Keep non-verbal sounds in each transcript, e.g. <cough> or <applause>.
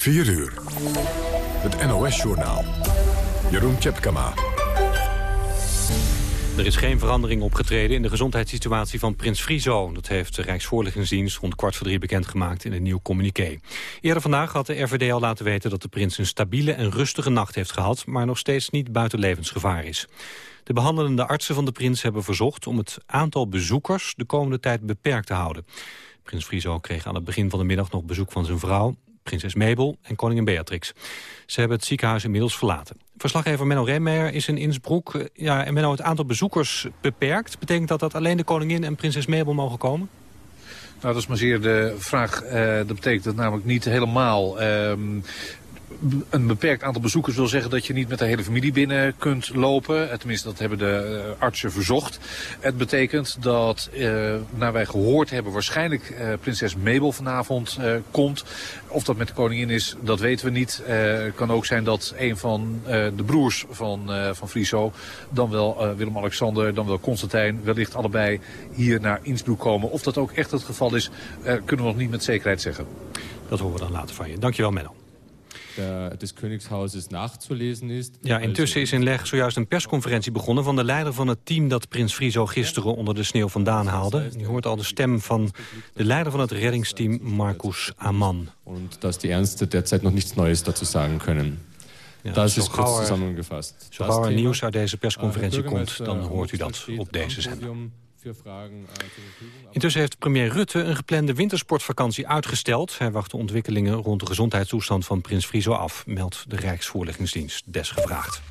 4 uur. Het NOS-journaal. Jeroen Tjepkama. Er is geen verandering opgetreden in de gezondheidssituatie van prins Friso. Dat heeft de Rijksvoorlichtingsdienst rond kwart voor drie bekendgemaakt in een nieuw communiqué. Eerder vandaag had de RVD al laten weten dat de prins een stabiele en rustige nacht heeft gehad... maar nog steeds niet buiten levensgevaar is. De behandelende artsen van de prins hebben verzocht om het aantal bezoekers de komende tijd beperkt te houden. Prins Friso kreeg aan het begin van de middag nog bezoek van zijn vrouw prinses Mabel en koningin Beatrix. Ze hebben het ziekenhuis inmiddels verlaten. Verslaggever Menno Remmeyer is in Innsbruck. Eh, ja, en Menno, het aantal bezoekers beperkt. Betekent dat dat alleen de koningin en prinses Mabel mogen komen? Nou, dat is maar zeer de vraag. Uh, dat betekent dat namelijk niet helemaal. Uh, een beperkt aantal bezoekers wil zeggen dat je niet met de hele familie binnen kunt lopen. Tenminste, dat hebben de uh, artsen verzocht. Het betekent dat, uh, naar wij gehoord hebben, waarschijnlijk prinses Mabel vanavond komt. Of dat met de koningin is, dat weten we niet. Kan ook zijn dat een van de broers van, van Friso, dan wel Willem-Alexander, dan wel Constantijn, wellicht allebei hier naar Innsbruck komen. Of dat ook echt het geval is, kunnen we nog niet met zekerheid zeggen. Dat horen we dan later van je. Dankjewel, Menno des Königshauses nachzulezen is. Ja, intussen is in Leg zojuist een persconferentie begonnen... van de leider van het team dat prins Friso gisteren onder de sneeuw vandaan haalde. Je hoort al de stem van de leider van het reddingsteam, Marcus Aman. En dat die Ernste derzeit nog niets Neues dazu sagen kunnen. Ja, dat is kort samengevat. Zo gauw er nieuws uit deze persconferentie komt, dan hoort u dat op deze zender. Intussen heeft premier Rutte een geplande wintersportvakantie uitgesteld. Hij wacht de ontwikkelingen rond de gezondheidstoestand van prins Friso af, meldt de Rijksvoorlichtingsdienst desgevraagd.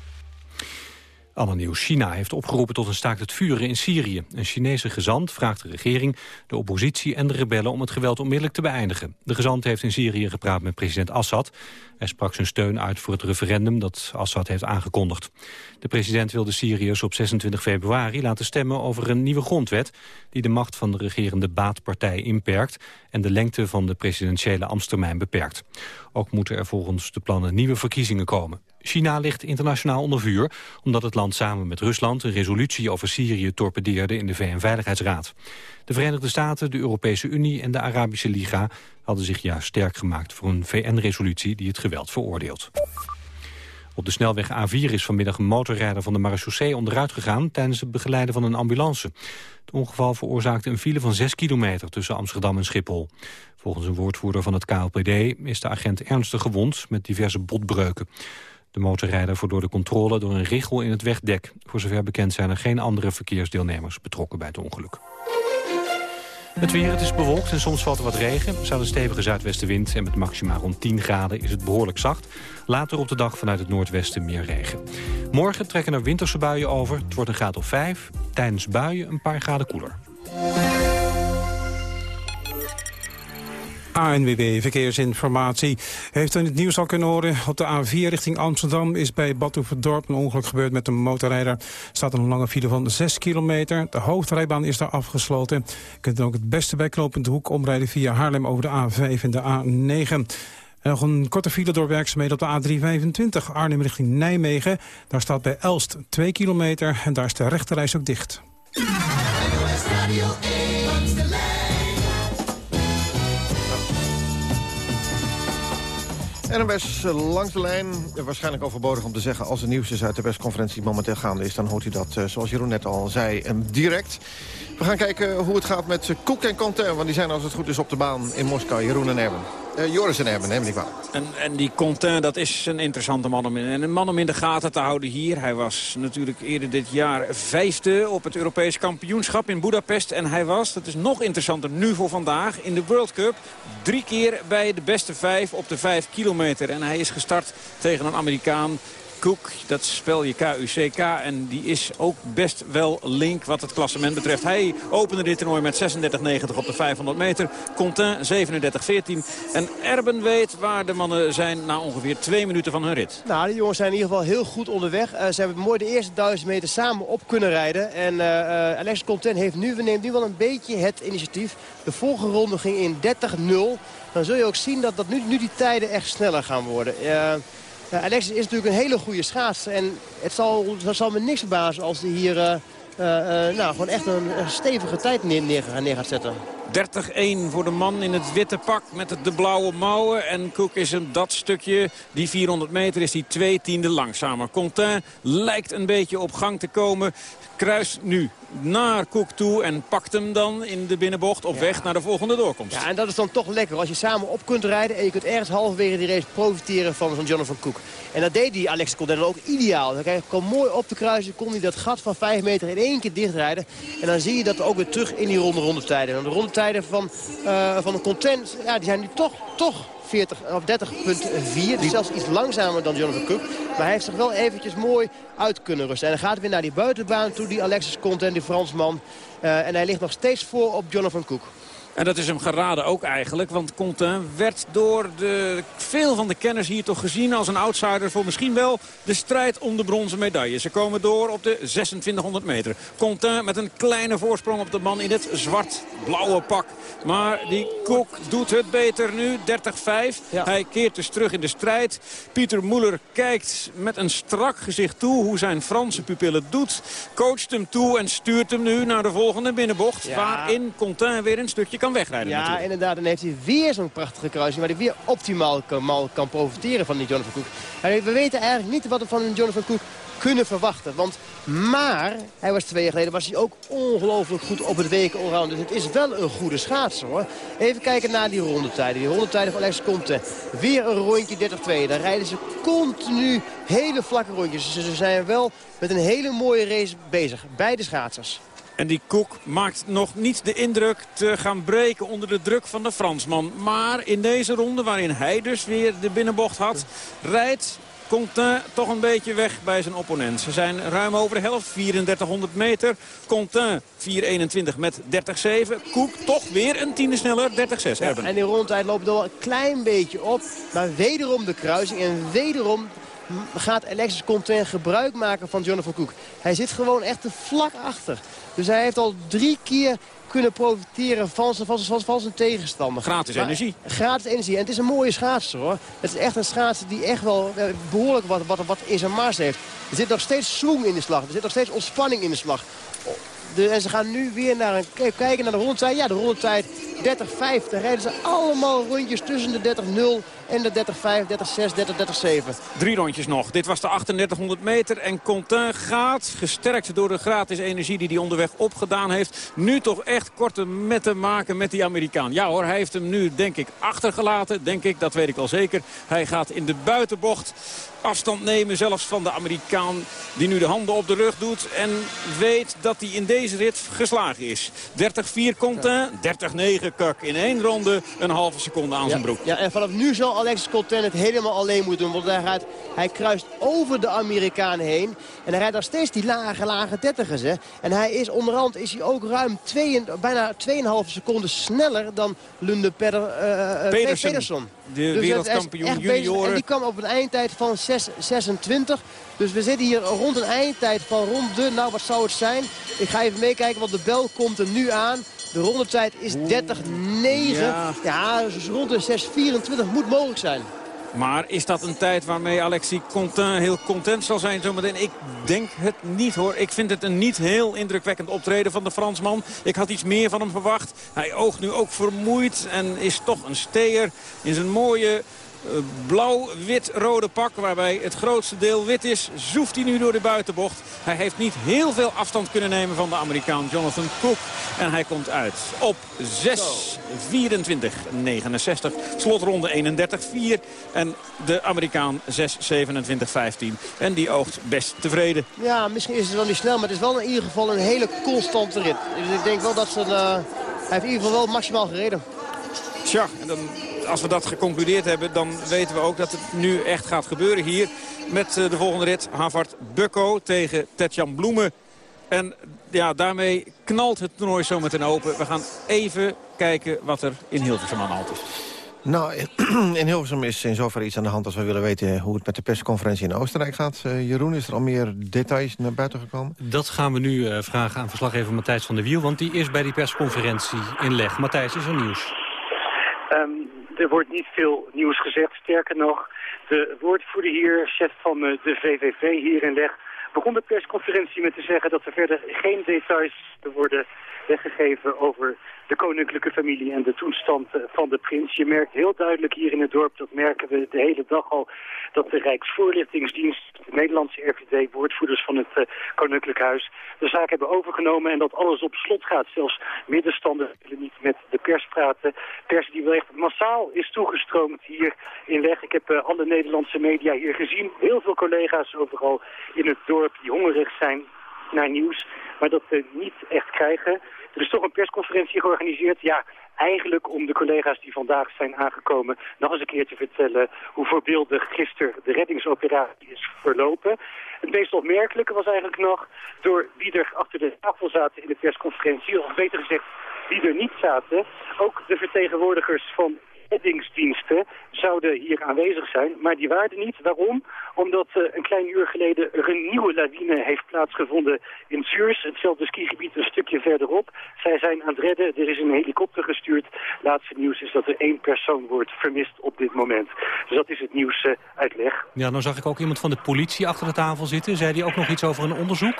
Nieuws. China heeft opgeroepen tot een staakt het vuren in Syrië. Een Chinese gezant vraagt de regering, de oppositie en de rebellen... om het geweld onmiddellijk te beëindigen. De gezant heeft in Syrië gepraat met president Assad. Hij sprak zijn steun uit voor het referendum dat Assad heeft aangekondigd. De president wil de Syriërs op 26 februari laten stemmen over een nieuwe grondwet... die de macht van de regerende baatpartij inperkt... en de lengte van de presidentiële ambtstermijn beperkt. Ook moeten er volgens de plannen nieuwe verkiezingen komen. China ligt internationaal onder vuur... omdat het land samen met Rusland een resolutie over Syrië torpedeerde in de VN-veiligheidsraad. De Verenigde Staten, de Europese Unie en de Arabische Liga... hadden zich juist sterk gemaakt voor een VN-resolutie die het geweld veroordeelt. Op de snelweg A4 is vanmiddag een motorrijder van de marechaussee onderuit gegaan tijdens het begeleiden van een ambulance. Het ongeval veroorzaakte een file van 6 kilometer tussen Amsterdam en Schiphol. Volgens een woordvoerder van het KLPD is de agent ernstig gewond met diverse botbreuken. De motorrijder voert door de controle door een richel in het wegdek. Voor zover bekend zijn er geen andere verkeersdeelnemers betrokken bij het ongeluk. Het weer, het is bewolkt en soms valt er wat regen. Er staat een stevige zuidwestenwind en met maxima rond 10 graden is het behoorlijk zacht. Later op de dag vanuit het noordwesten meer regen. Morgen trekken er winterse buien over. Het wordt een graad of 5. Tijdens buien een paar graden koeler. ANWB Verkeersinformatie. Heeft u het nieuws al kunnen horen? Op de A4 richting Amsterdam is bij Badhoevedorp een ongeluk gebeurd met een motorrijder. Er staat een lange file van 6 kilometer. De hoofdrijbaan is daar afgesloten. Je kunt ook het beste bij Knopend Hoek omrijden via Haarlem over de A5 en de A9. En nog een korte file door werkzaamheden op de A325 Arnhem richting Nijmegen. Daar staat bij Elst 2 kilometer en daar is de rechterreis ook dicht. NMS eh, langs de lijn. Waarschijnlijk overbodig om te zeggen... als er nieuws is uit de persconferentie momenteel gaande is... dan hoort u dat, eh, zoals Jeroen net al zei, direct. We gaan kijken hoe het gaat met Koek en Conter... want die zijn als het goed is op de baan in Moskou. Jeroen en Erben. Uh, Joris en Erben, neem ik wel. En, en die Contin, dat is een interessante man om in, en een man om in de gaten te houden hier. Hij was natuurlijk eerder dit jaar vijfde op het Europees kampioenschap in Budapest. En hij was, dat is nog interessanter nu voor vandaag, in de World Cup. Drie keer bij de beste vijf op de vijf kilometer. En hij is gestart tegen een Amerikaan Cook. Dat spel je K-U-C-K en die is ook best wel link wat het klassement betreft. Hij opende dit toernooi met 36-90 op de 500 meter. Contin 37-14. En Erben weet waar de mannen zijn na ongeveer twee minuten van hun rit. Nou, de jongens zijn in ieder geval heel goed onderweg. Uh, ze hebben mooi de eerste duizend meter samen op kunnen rijden. En uh, Alex Contin heeft nu, we neemt nu wel een beetje het initiatief. De volgende ronde ging in 30-0. Dan zul je ook zien dat, dat nu, nu die tijden echt sneller gaan worden. Uh, Alexis is natuurlijk een hele goede schaatser. En het zal, zal me niks verbazen als hij hier uh, nou, gewoon echt een, stevige tijd neer, gaat zetten. 30-1 voor de man in het witte pak met de blauwe mouwen. En Cook is hem dat stukje, die 400 meter, is die twee tiende langzamer. Contain lijkt een beetje op gang te komen. Kruist nu naar Cook toe en pakt hem dan in de binnenbocht op weg naar de volgende doorkomst. Ja, en dat is dan toch lekker als je samen op kunt rijden en je kunt ergens halverwege die race profiteren van zo'n Jonathan Cook. En dat deed die Alex Colden ook ideaal. Hij kwam mooi op de kruising, kon hij dat gat van 5 meter in één keer dichtrijden. En dan zie je dat ook weer terug in die ronde rondetijden. En de rondetijden van, uh, van de content, ja, die zijn nu toch, toch 40, of 30.4. Dus zelfs iets langzamer dan Jonathan Cook. Maar hij heeft zich wel eventjes mooi uit kunnen rusten. En dan gaat weer naar die buitenbaan toe, die Alexis Content, die Fransman. Uh, en hij ligt nog steeds voor op Jonathan Cook. En dat is hem geraden ook eigenlijk. Want Contin werd door de, veel van de kenners hier toch gezien als een outsider... voor misschien wel de strijd om de bronzen medaille. Ze komen door op de 2600 meter. Contin met een kleine voorsprong op de man in het zwart-blauwe pak. Maar die Kok doet het beter nu. 30-5. Hij keert dus terug in de strijd. Pieter Moeller kijkt met een strak gezicht toe hoe zijn Franse pupil het doet. Coacht hem toe en stuurt hem nu naar de volgende binnenbocht. Waarin Contin weer een stukje kan wegrijden Ja, natuurlijk. inderdaad. Dan heeft hij weer zo'n prachtige kruising... waar hij weer optimaal kan, kan profiteren van die Jonathan Cook. we weten eigenlijk niet wat we van Jonathan Cook kunnen verwachten. Want maar, hij was twee jaar geleden, was hij ook ongelooflijk goed op het weken allround. Dus het is wel een goede schaatser hoor. Even kijken naar die rondetijden. Die rondetijden van Alex Comte. Weer een rondje 30-2. Dan rijden ze continu hele vlakke rondjes. Dus ze zijn wel met een hele mooie race bezig. Beide schaatsers. En die Koek maakt nog niet de indruk te gaan breken onder de druk van de Fransman. Maar in deze ronde, waarin hij dus weer de binnenbocht had, rijdt Contin toch een beetje weg bij zijn opponent. Ze zijn ruim over de helft, 3400 meter. Contin 4.21 met 30.7. Koek toch weer een tiende sneller, 30.6. Ja, en die rondtijd loopt er wel een klein beetje op. Maar wederom de kruising en wederom gaat Alexis Contain gebruik maken van Jonathan Cook. Hij zit gewoon echt te vlak achter. Dus hij heeft al drie keer kunnen profiteren van zijn, van zijn, van zijn tegenstander. Gratis energie. Gratis energie. En het is een mooie schaatser hoor. Het is echt een schaatser die echt wel eh, behoorlijk wat, wat, wat in zijn mars heeft. Er zit nog steeds swing in de slag. Er zit nog steeds ontspanning in de slag. De, en ze gaan nu weer naar een, kijken naar de rondtijd. Ja, de rondtijd 30-5. Daar rijden ze allemaal rondjes tussen de 30-0 en de 30-5, 30-6, 30-7. Drie rondjes nog. Dit was de 3800 meter. En Contin gaat, gesterkt door de gratis energie die hij onderweg opgedaan heeft... nu toch echt korte metten maken met die Amerikaan. Ja hoor, hij heeft hem nu denk ik achtergelaten. Denk ik, dat weet ik wel zeker. Hij gaat in de buitenbocht afstand nemen, zelfs van de Amerikaan die nu de handen op de rug doet. En weet dat hij in deze rit geslagen is. 30-4 Contin, 30-9 Kuk in één ronde. Een halve seconde aan zijn broek. Ja, en vanaf nu zal Alexis Contin het helemaal alleen moeten doen. Want hij, gaat, hij kruist over de Amerikaan heen. En hij rijdt nog steeds die lage, lage dertigers. Hè. En hij is onderhand is hij ook ruim twee, bijna 2,5 seconden sneller dan Lunde Peder, uh, Pedersen. De dus wereldkampioen junioren. En die kwam op een eindtijd van 6,26. Dus we zitten hier rond een eindtijd van rond de, nou wat zou het zijn? Ik ga even meekijken, want de bel komt er nu aan. De rondetijd is 30-9. Ja, ja dus rond de 6-24 moet mogelijk zijn. Maar is dat een tijd waarmee Alexis Contin heel content zal zijn zometeen? Ik denk het niet hoor. Ik vind het een niet heel indrukwekkend optreden van de Fransman. Ik had iets meer van hem verwacht. Hij oogt nu ook vermoeid en is toch een steer in zijn mooie blauw-wit-rode pak. Waarbij het grootste deel wit is. Zoeft hij nu door de buitenbocht. Hij heeft niet heel veel afstand kunnen nemen van de Amerikaan Jonathan Cook. En hij komt uit op 6.24.69. Slotronde 31.4. En de Amerikaan 6.27.15. En die oogt best tevreden. Ja, misschien is het wel niet snel. Maar het is wel in ieder geval een hele constante rit. Dus ik denk wel dat ze... Uh, hij heeft in ieder geval wel maximaal gereden. Tja, en dan als we dat geconcludeerd hebben, dan weten we ook dat het nu echt gaat gebeuren hier. Met eh, de volgende rit, Havard Bukko tegen Tetjan Bloemen. En ja, daarmee knalt het toernooi zometeen open. We gaan even kijken wat er in Hilversum aan de hand is. Nou, in <clears throat> Hilversum is in zoverre iets aan de hand als we willen weten hoe het met de persconferentie in Oostenrijk gaat. Uh, Jeroen, is er al meer details naar buiten gekomen? Dat gaan we nu uh, vragen aan verslaggever Matthijs van der Wiel, want die is bij die persconferentie in leg. Matthijs, is er nieuws? Um, er wordt niet veel nieuws gezegd. Sterker nog, de woordvoerder hier, chef van eh, de VVV hier in Leg, begon de persconferentie met te zeggen dat er verder geen details worden weggegeven over de koninklijke familie en de toestand van de prins. Je merkt heel duidelijk hier in het dorp, dat merken we de hele dag al, dat de Rijksvoorlichtingsdienst, de Nederlandse RVD, woordvoerders van het Koninklijk Huis, de zaak hebben overgenomen en dat alles op slot gaat. Zelfs middenstanders willen niet met de pers praten. Pers die wel echt massaal is toegestroomd hier in Leg. Ik heb alle Nederlandse media hier gezien. Heel veel collega's overal in het dorp die hongerig zijn naar nieuws, maar dat we niet echt krijgen. Er is toch een persconferentie georganiseerd. Ja, eigenlijk om de collega's die vandaag zijn aangekomen nog eens een keer te vertellen hoe voorbeeldig gisteren de reddingsoperatie is verlopen. Het meest opmerkelijke was eigenlijk nog door wie er achter de tafel zaten in de persconferentie, of beter gezegd wie er niet zaten, ook de vertegenwoordigers van reddingsdiensten zouden hier aanwezig zijn, maar die waren niet. Waarom? Omdat uh, een klein uur geleden er een nieuwe lawine heeft plaatsgevonden in Zuurs, hetzelfde skigebied een stukje verderop. Zij zijn aan het redden, er is een helikopter gestuurd. Laatste nieuws is dat er één persoon wordt vermist op dit moment. Dus dat is het nieuws uh, uitleg. Ja, nou zag ik ook iemand van de politie achter de tafel zitten. Zei die ook nog iets over een onderzoek?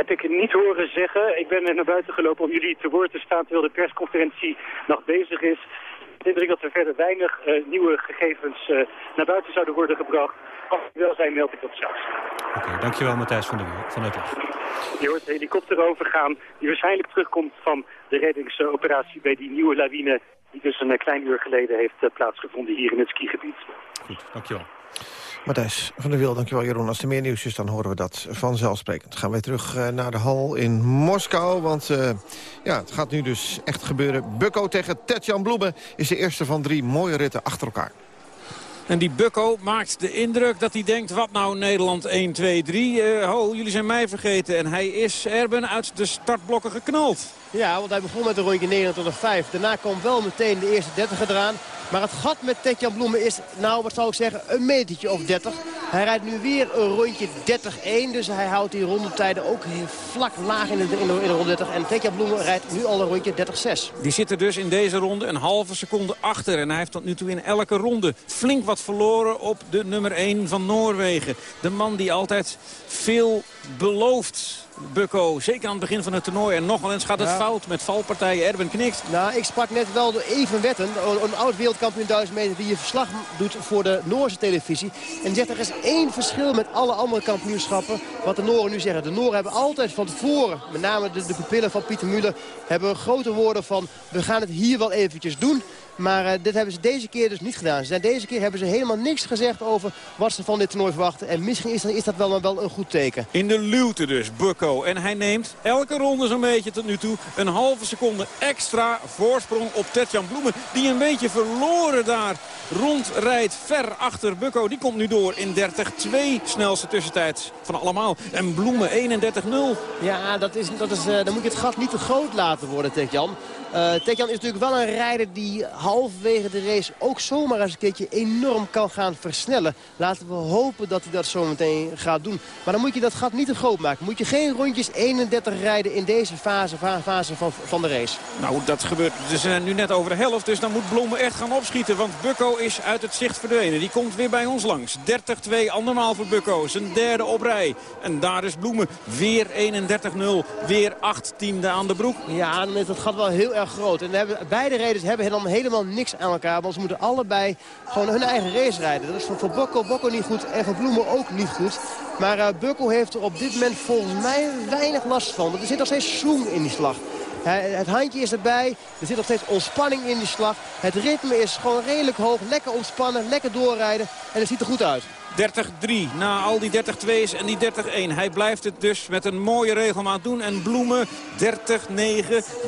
Heb ik niet horen zeggen. Ik ben naar buiten gelopen om jullie te woord te staan terwijl de persconferentie nog bezig is. Ik denk dat er verder weinig uh, nieuwe gegevens uh, naar buiten zouden worden gebracht. Als het wel zijn, meld ik dat straks. Oké, okay, dankjewel Matthijs van der Wiel vanuit Leg. Je hoort de helikopter overgaan die waarschijnlijk terugkomt van de reddingsoperatie bij die nieuwe lawine die dus een klein uur geleden heeft uh, plaatsgevonden hier in het skigebied. Goed, dankjewel. Matthijs van der Wiel, dankjewel Jeroen. Als er meer nieuws is, dan horen we dat vanzelfsprekend. Gaan we terug uh, naar de hal in Moskou. Want uh, ja, het gaat nu dus echt gebeuren. Bukko tegen Tetjan Bloemen is de eerste van drie mooie ritten achter elkaar. En die Bukko maakt de indruk dat hij denkt, wat nou Nederland 1, 2, 3. Uh, ho, jullie zijn mij vergeten. En hij is Erben uit de startblokken geknald. Ja, want hij begon met een rondje 29,5. Daarna kwam wel meteen de eerste 30 eraan. Maar het gat met Tetjan Bloemen is, nou wat zou ik zeggen, een metertje of 30. Hij rijdt nu weer een rondje 30-1. Dus hij houdt die rondetijden ook vlak laag in de, in de, ronde 30. En Tetjan Bloemen rijdt nu al een rondje 30-6. Die zit er dus in deze ronde een halve seconde achter. En hij heeft tot nu toe in elke ronde flink wat verloren op de nummer 1 van Noorwegen. De man die altijd veel belooft. Bukko, zeker aan het begin van het toernooi. En nogal eens gaat het fout met valpartijen. Erben knikt. Nou, ik sprak net wel door Even Wetten, een oud wereldkampioen 1000 meter... die je verslag doet voor de Noorse televisie. En die zegt er is één verschil met alle andere kampioenschappen. Wat de Nooren nu zeggen. De Nooren hebben altijd van tevoren, met name de, de pupillen van Pieter Muller... hebben grote woorden van, we gaan het hier wel eventjes doen. Maar uh, dit hebben ze deze keer dus niet gedaan. Ze zijn, deze keer hebben ze helemaal niks gezegd over wat ze van dit toernooi verwachten. En misschien is, is dat wel, wel een goed teken. In de luwte dus, Bukko. En hij neemt elke ronde zo'n beetje tot nu toe een halve seconde extra voorsprong op Tetjan Bloemen. Die een beetje verloren daar rondrijdt ver achter Bukko. Die komt nu door in 30-2 snelste tussentijd van allemaal. En Bloemen 31-0. Ja, dat is, dat is, uh, dan moet je het gat niet te groot laten worden, Tetjan. Uh, Tetjan is natuurlijk wel een rijder die halverwege de race ook zomaar eens een keertje enorm kan gaan versnellen. Laten we hopen dat hij dat zo meteen gaat doen. Maar dan moet je dat gat niet te groot maken. Moet je geen rondjes 31 rijden in deze fase, fase van, van de race. Nou, dat gebeurt. Ze zijn nu net over de helft, dus dan moet Bloemen echt gaan opschieten. Want Bukko is uit het zicht verdwenen. Die komt weer bij ons langs. 30-2, andermaal voor Bukko. Zijn derde op rij. En daar is Bloemen weer 31-0. Weer 8 tiende aan de broek. Ja, dan is het gat wel heel erg groot. En hebben, beide rijders hebben dan helemaal niks aan elkaar. Want ze moeten allebei gewoon hun eigen race rijden. Dat is voor, voor Bukko, Bukko niet goed en voor Bloemen ook niet goed. Maar uh, Bukko heeft er op dit moment volgens mij weinig last van. Er zit nog steeds zoom in die slag. Het handje is erbij. Er zit nog steeds ontspanning in die slag. Het ritme is gewoon redelijk hoog. Lekker ontspannen, lekker doorrijden. En het ziet er goed uit. 30-3 na al die 30-2's en die 30-1. Hij blijft het dus met een mooie regelmaat doen. En Bloemen 30-9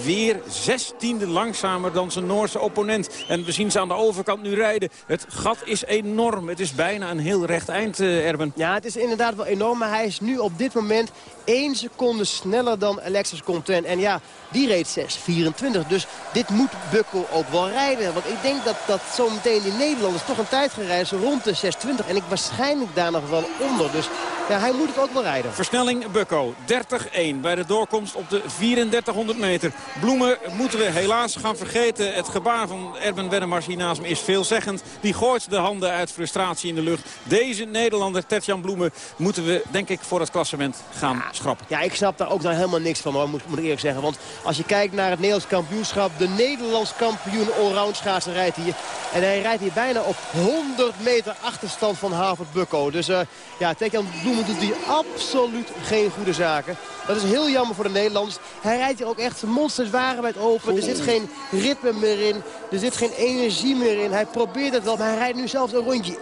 weer 16e langzamer dan zijn Noorse opponent. En we zien ze aan de overkant nu rijden. Het gat is enorm. Het is bijna een heel recht eind, uh, Erben. Ja, het is inderdaad wel enorm. Maar hij is nu op dit moment 1 seconde sneller dan Alexis Content. En ja, die reed 6.24. Dus dit moet Bukko ook wel rijden. Want ik denk dat, dat zometeen die Nederlanders toch een tijd gaan rijden. rond de 6.20. En ik waarschijnlijk daar nog wel onder. Dus ja, hij moet het ook wel rijden. Versnelling Bukko. 30-1 bij de doorkomst op de 3400 meter. Bloemen moeten we helaas gaan vergeten. Het gebaar van Erben Wennemars hier naast me is veelzeggend. Die gooit de handen uit frustratie in de lucht. Deze Nederlander, Tetjan Bloemen, moeten we denk ik voor het klassement gaan schrappen. Ja, ik snap daar ook dan helemaal niks van hoor, moet, moet ik eerlijk zeggen. Want als je kijkt naar het Nederlands kampioenschap. De Nederlands kampioen allround schaatsen rijdt hier. En hij rijdt hier bijna op 100 meter achterstand van Havert Bukko. Dus uh, ja, Tekjan Bloemen doet hier absoluut geen goede zaken. Dat is heel jammer voor de Nederlanders. Hij rijdt hier ook echt monsterswaarheid open. Er zit geen ritme meer in. Er zit geen energie meer in. Hij probeert het wel, maar hij rijdt nu zelfs een rondje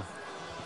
31-7.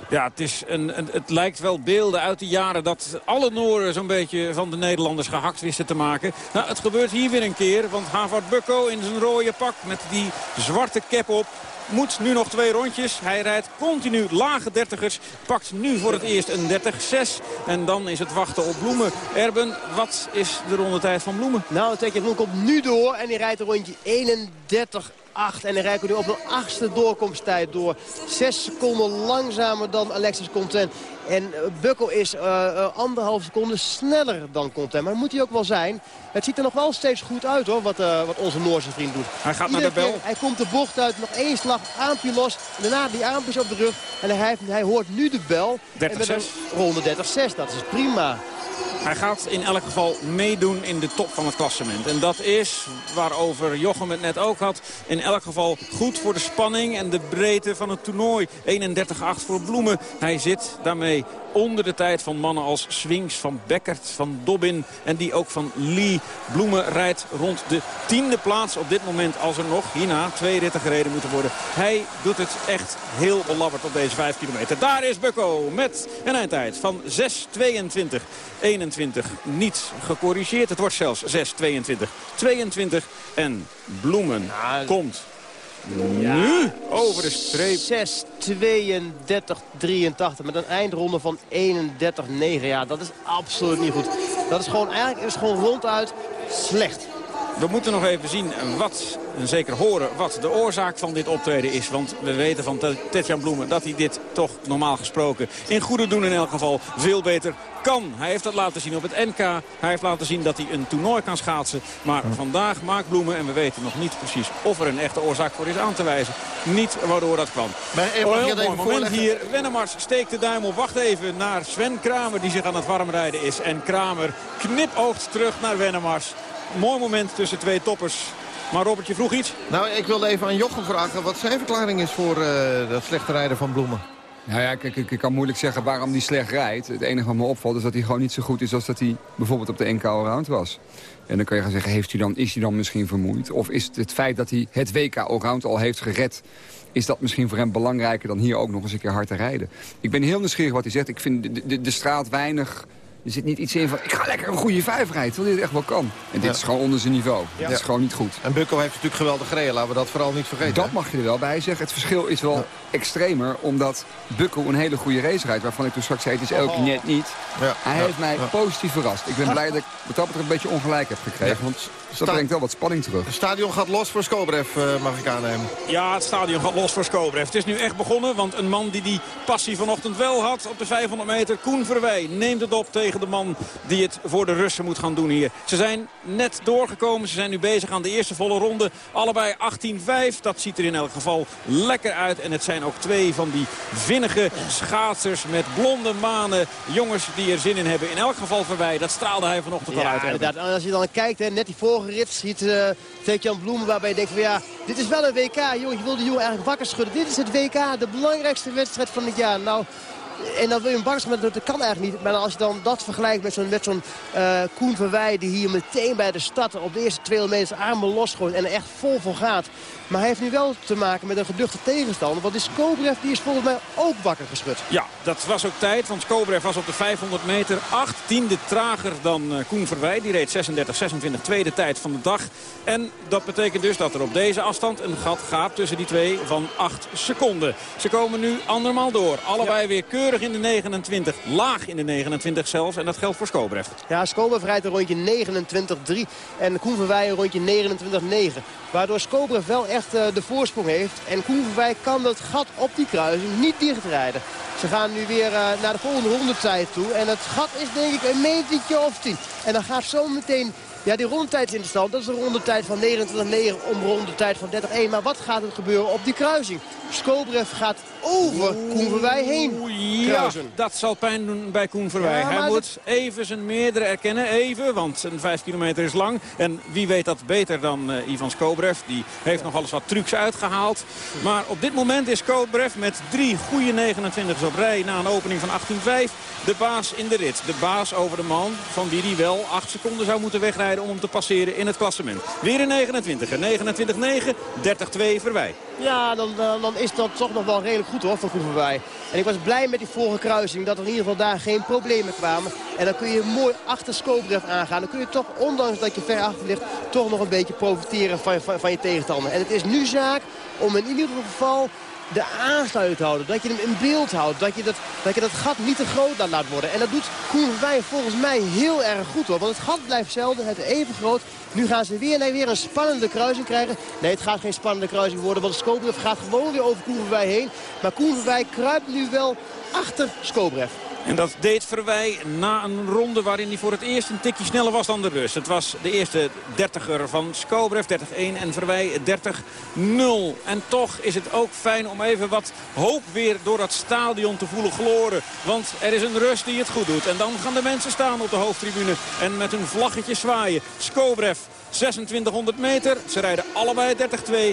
Ja, het, is een, het lijkt wel beelden uit de jaren dat alle Nooren zo'n beetje van de Nederlanders gehakt wisten te maken. Nou, het gebeurt hier weer een keer, want Havard Bukko in zijn rode pak met die zwarte cap op moet nu nog twee rondjes. Hij rijdt continu lage dertigers. Pakt nu voor het eerst een 30-6. En dan is het wachten op Bloemen. Erben, wat is de rondetijd van Bloemen? Nou, het tekent komt nu door en hij rijdt een rondje 31 8. En dan rijden nu op een achtste doorkomsttijd door. Zes seconden langzamer dan Alexis Content. En eh, Bukkel is uh, anderhalf seconde sneller dan Content. Maar moet hij ook wel zijn. Het ziet er nog wel steeds goed uit hoor, wat, uh, wat onze Noorse vriend doet. Hij gaat naar de bel. hij komt de bocht uit, nog één slag, aampje los. Daarna die aampjes op de rug. En hij, hij hoort nu de bel. 30 en met ronde 30-6, dat is prima. Hij gaat in elk geval meedoen in de top van het klassement. En dat is, waarover Jochem het net ook had, in elk geval goed voor de spanning en de breedte van het toernooi. 31-8 voor Bloemen. Hij zit daarmee onder de tijd van mannen als Swings, van Beckert, van Dobbin en die ook van Lee. Bloemen rijdt rond de tiende plaats op dit moment als er nog hierna twee ritten gereden moeten worden. Hij doet het echt heel belabberd op deze 5 kilometer. Daar is Bucko met een eindtijd van 6.22. 21 niet gecorrigeerd. Het wordt zelfs 6.22. 22 en Bloemen komt nu over de streep. 6, 32, 83 met een eindronde van 31, 9. Ja, dat is absoluut niet goed. Dat is gewoon, eigenlijk is gewoon ronduit slecht. We moeten nog even zien wat, en zeker horen, wat de oorzaak van dit optreden is. Want we weten van Tetjan Bloemen dat hij dit toch normaal gesproken in goede doen in elk geval veel beter kan. Hij heeft dat laten zien op het NK. Hij heeft laten zien dat hij een toernooi kan schaatsen. Maar vandaag maakt Bloemen, en we weten nog niet precies of er een echte oorzaak voor is aan te wijzen. Niet waardoor dat kwam. Maar oh, heel mooi moment hier. Wennemars steekt de duim op. Wacht even naar Sven Kramer die zich aan het warmrijden is. En Kramer knipoogt terug naar Wennemars. Mooi moment tussen twee toppers. Maar Robert, je vroeg iets? Nou, ik wilde even aan Jochem vragen wat zijn verklaring is voor uh, dat slechte rijden van Bloemen. Nou ja, kijk, ik, ik, kan moeilijk zeggen waarom hij slecht rijdt. Het enige wat me opvalt is dat hij gewoon niet zo goed is als dat hij bijvoorbeeld op de NK Allround was. En dan kan je gaan zeggen, heeft hij dan, is hij dan misschien vermoeid? Of is het het feit dat hij het WK Allround al heeft gered... is dat misschien voor hem belangrijker dan hier ook nog eens een keer hard te rijden? Ik ben heel nieuwsgierig wat hij zegt. Ik vind de, de, de straat weinig er zit niet iets in van, ik ga lekker een goede vijf rijden, terwijl dit echt wel kan. En dit is gewoon onder zijn niveau. Ja. Dit is gewoon niet goed. En Bukko heeft natuurlijk geweldig gereden, laten we dat vooral niet vergeten. Dat mag je er wel bij zeggen. Het verschil is wel extremer, omdat Bukko een hele goede race rijdt. Waarvan ik toen straks zei, het is elke net niet. Ja. Hij heeft mij positief verrast. Ik ben blij dat ik wat dat betreft een beetje ongelijk heb gekregen. Want dat brengt wel wat spanning terug. Het stadion gaat los voor Skobrev, uh, mag ik aannemen. Ja, het stadion gaat los voor Skobrev. Het is nu echt begonnen, want een man die die passie vanochtend wel had op de 500 meter, Koen Verwij, neemt het op tegen de man die het voor de Russen moet gaan doen hier. Ze zijn net doorgekomen. Ze zijn nu bezig aan de eerste volle ronde. Allebei 18-5. Dat ziet er in elk geval lekker uit. En het zijn ook twee van die vinnige schaatsers met blonde manen. Jongens die er zin in hebben. In elk geval voorbij. Dat straalde hij vanochtend al uit. Inderdaad. En als je dan kijkt, hè, net die vorige rit ziet uh, Jan Bloemen waarbij je denkt van ja, dit is wel een WK. Jongen, je wil de jongen eigenlijk wakker schudden. Dit is het WK, de belangrijkste wedstrijd van het jaar. Nou, en dan William Barnes, dat kan eigenlijk niet. Maar als je dan dat vergelijkt met zo'n zo'n uh, Koen Verwij... die hier meteen bij de stad op de eerste 200 meter armen losgooit... en er echt vol voor gaat. Maar hij heeft nu wel te maken met een geduchte tegenstander. Want die Skobrev die is volgens mij ook wakker geschud. Ja, dat was ook tijd. Want Skobrev was op de 500 meter 8 tiende trager dan uh, Koen Verwij. Die reed 36-26 tweede tijd van de dag. En dat betekent dus dat er op deze afstand een gat gaat tussen die twee van 8 seconden. Ze komen nu andermaal door. Allebei weer keurig in de 29. Laag in de 29 zelfs. En dat geldt voor Skobrev. Ja, Skobrev rijdt een rondje 29-3. En Koen Verwij een rondje 29-9. Waardoor Skobrev wel echt uh, de voorsprong heeft. En Koen Verwij kan dat gat op die kruising niet dichtrijden. Ze gaan nu weer uh, naar de volgende rondetijd toe. En het gat is denk ik een metertje of 10. En dan gaat zo meteen ja, die rondetijd is interessant. Dat is een rondetijd van 29-9 om rondetijd van 30-1. Maar wat gaat er gebeuren op die kruising? Skobrev gaat over Koen Verwij heen Ja, dat zal pijn doen bij Koen Verwij. Hij moet even zijn meerdere erkennen. Even, want een 5 kilometer is lang. En wie weet dat beter dan uh, Ivan Skobrev. Die heeft nog alles wat trucs uitgehaald. Maar op dit moment is Skobrev met drie goede 29 op rij... na een opening van 18.5 de baas in de rit. De baas over de man van wie hij wel 8 seconden zou moeten wegrijden... om hem te passeren in het klassement. Weer een 29 29-9, 30-2 Verwij. Ja, dan, dan is dat toch nog wel redelijk goed hoor, van Koen Verwij. En ik was blij met die vorige kruising, dat er in ieder geval daar geen problemen kwamen. En dan kun je mooi achter Skobrev aangaan. Dan kun je toch, ondanks dat je ver achter ligt, toch nog een beetje profiteren van, van, van je tegenstander. En het is nu zaak om in ieder geval de aansluiting te houden. Dat je hem in beeld houdt. Dat je dat, dat, je dat gat niet te groot laat worden. En dat doet Koen Verwij volgens mij heel erg goed hoor. Want het gat blijft zelden. Het even groot. Nu gaan ze weer, nee, weer een spannende kruising krijgen. Nee, het gaat geen spannende kruising worden. Want Skobrev gaat gewoon weer over Koen Verwij heen. Maar Koen Verwij kruipt nu wel achter Skobrev. En dat deed Verwij na een ronde waarin hij voor het eerst een tikje sneller was dan de Rus. Het was de eerste 30er van Skobrev, 30-1 en Verwij 30-0. En toch is het ook fijn om even wat hoop weer door dat stadion te voelen gloren. Want er is een Rus die het goed doet. En dan gaan de mensen staan op de hoofdtribune en met hun vlaggetje zwaaien. Skobrev 2600 meter. Ze rijden allebei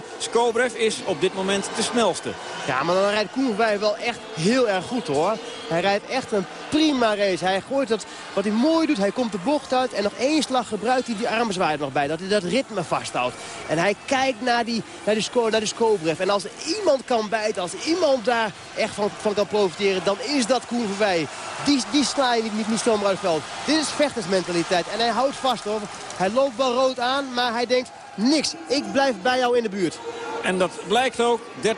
30-2. Skobrev is op dit moment de snelste. Ja, maar dan rijdt Koenverwij wel echt heel erg goed hoor. Hij rijdt echt een prima race. Hij gooit dat, wat hij mooi doet, hij komt de bocht uit. En nog één slag gebruikt hij die armzwaai nog bij. Dat hij dat ritme vasthoudt. En hij kijkt naar die, naar die, score, naar die Skobrev. En als iemand kan bijten, als iemand daar echt van, van kan profiteren, dan is dat Koen Verwij. Die, die sla je niet, niet, niet zomaar uit het veld. Dit is vechtersmentaliteit. En hij houdt vast hoor. Hij loopt wel rood aan, maar hij denkt niks. Ik blijf bij jou in de buurt. En dat blijkt ook 30-2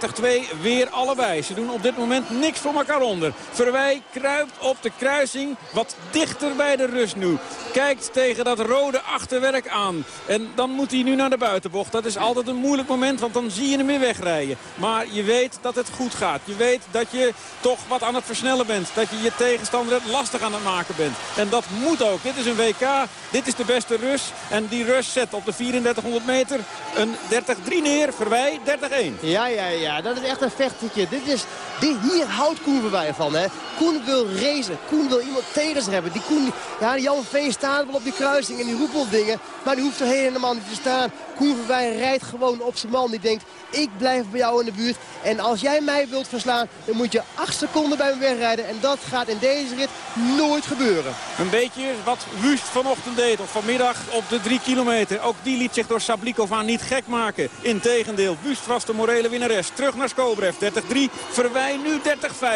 weer allebei. Ze doen op dit moment niks voor elkaar onder. Verwij kruipt op de kruising wat dichter bij de rust nu. Kijkt tegen dat rode achterwerk aan. En dan moet hij nu naar de buitenbocht. Dat is altijd een moeilijk moment, want dan zie je hem weer wegrijden. Maar je weet dat het goed gaat. Je weet dat je toch wat aan het versnellen bent. Dat je je tegenstander lastig aan het maken bent. En dat moet ook. Dit is een WK. Dit is de beste Rus. En die Rus zet op de 3400 meter een 30-3 neer. Verwij 30-1. Ja, ja, ja. Dat is echt een vechtertje. Dit is, dit, hier houdt Koen bij van. Hè. Koen wil racen. Koen wil iemand tegen zich hebben. Die Koen, ja, Jan Veen staat wel op die kruising en die roept dingen. Maar die hoeft er helemaal niet te staan. Koen Verwij rijdt gewoon op zijn man. Die denkt, ik blijf bij jou in de buurt. En als jij mij wilt verslaan, dan moet je 8 seconden bij me wegrijden. En dat gaat in deze rit nooit gebeuren. Een beetje wat Wust vanochtend deed, of vanmiddag op de 3 kilometer. Ook die liet zich door Sablikova niet gek maken. Integendeel, Wust was de morele winnares. Terug naar Skobrev, 30-3. Verwij nu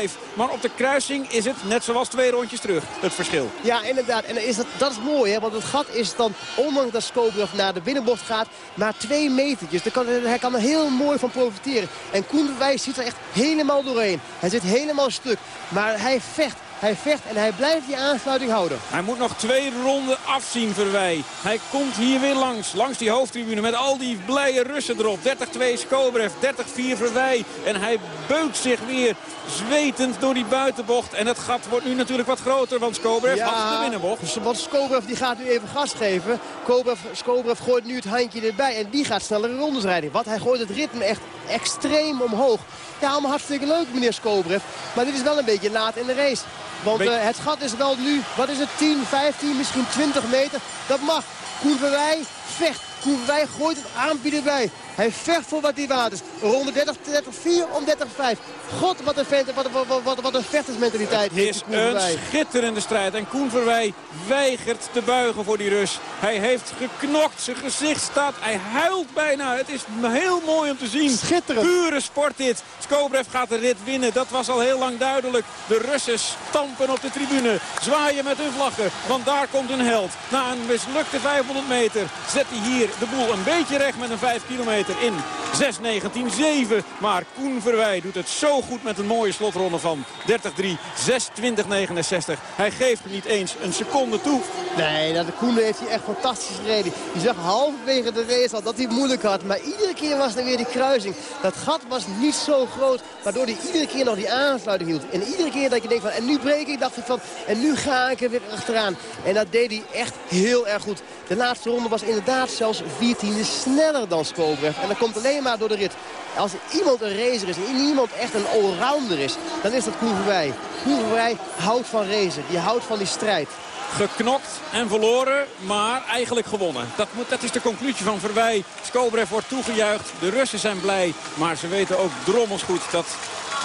30-5. Maar op de kruising is het net zoals twee rondjes terug, het verschil. Ja, inderdaad. En is dat, dat is mooi, hè? want het gat is dan, ondanks dat Skobrev naar de binnenbocht gaat, maar twee metertjes. Daar kan, hij kan er heel mooi van profiteren. En Koen Verwij zit er echt helemaal doorheen. Hij zit helemaal stuk. Maar hij vecht. Hij vecht en hij blijft die aansluiting houden. Hij moet nog twee ronden afzien, Verwij. Hij komt hier weer langs. Langs die hoofdtribune met al die blije Russen erop. 30-2 Skobrev, 30-4 Verwij. En hij beukt zich weer zwetend door die buitenbocht. En het gat wordt nu natuurlijk wat groter, want Skobrev ja, had de binnenbocht. Want Skobrev die gaat nu even gas geven. Skobrev, Skobrev gooit nu het handje erbij en die gaat snellere rondes rijden. Want hij gooit het ritme echt extreem omhoog. Ja, allemaal hartstikke leuk, meneer Skobrev. Maar dit is wel een beetje laat in de race. Want uh, het gat is wel nu, wat is het, 10, 15, misschien 20 meter. Dat mag. Koen Verwij vecht. Koen Verwij gooit het aanbieden bij. Hij vecht voor wat hij waard is. Ronde 30, 30 4 om 30 5. God, wat een, vent, wat, wat, wat, wat een vechtersmentaliteit Het is een schitterende strijd. En Koen Verwij weigert te buigen voor die Rus. Hij heeft geknokt. Zijn gezicht staat. Hij huilt bijna. Het is heel mooi om te zien. Schitterend. Pure sport dit. Skobrev gaat de rit winnen. Dat was al heel lang duidelijk. De Russen stampen op de tribune. Zwaaien met hun vlaggen. Want daar komt een held. Na een mislukte 500 meter zet hij hier de boel een beetje recht met een 5 kilometer in 6.19.7. Maar Koen Verwij doet het zo goed met een mooie slotronde van 30-3, 6.20.69. Hij geeft niet eens een seconde toe. Nee, dat de Koen heeft hij echt fantastisch gereden. Je zag halverwege de race al dat hij het moeilijk had. Maar iedere keer was er weer die kruising. Dat gat was niet zo groot, waardoor hij iedere keer nog die aansluiting hield. En iedere keer dat je denkt van, en nu breek ik, dacht ik van, en nu ga ik er weer achteraan. En dat deed hij echt heel erg goed. De laatste ronde was inderdaad zelfs 14e sneller dan Skobrecht. En dat komt alleen maar door de rit. Als iemand een racer is en iemand echt een allrounder is, dan is dat Koen Verwij. Koen Verwij houdt van racen. Die houdt van die strijd geknokt en verloren, maar eigenlijk gewonnen. Dat, moet, dat is de conclusie van Verwij. Skobrev wordt toegejuicht, de Russen zijn blij, maar ze weten ook drommels goed dat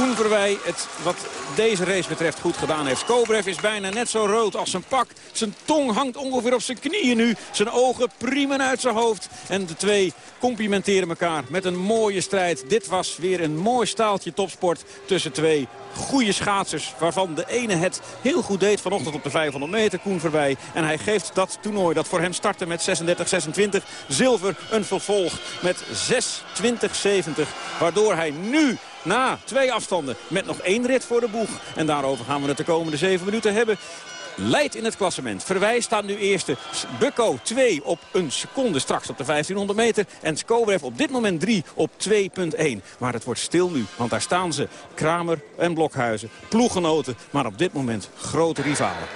Koen Verwij het wat deze race betreft goed gedaan heeft. Skobrev is bijna net zo rood als zijn pak. Zijn tong hangt ongeveer op zijn knieën nu. Zijn ogen priemen uit zijn hoofd. En de twee complimenteren elkaar met een mooie strijd. Dit was weer een mooi staaltje topsport tussen twee goede schaatsers. Waarvan de ene het heel goed deed vanochtend op de 500 meter, Koen voorbij. En hij geeft dat toernooi dat voor hem startte met 36-26 zilver een vervolg met 26-70. Waardoor hij nu na twee afstanden met nog één rit voor de boeg. En daarover gaan we het de komende zeven minuten hebben leidt in het klassement. Verwij staat nu eerste. Bukko 2 op een seconde straks op de 1500 meter. En Skobrev op dit moment 3 op 2.1. Maar het wordt stil nu, want daar staan ze. Kramer en Blokhuizen, ploeggenoten, maar op dit moment grote rivalen.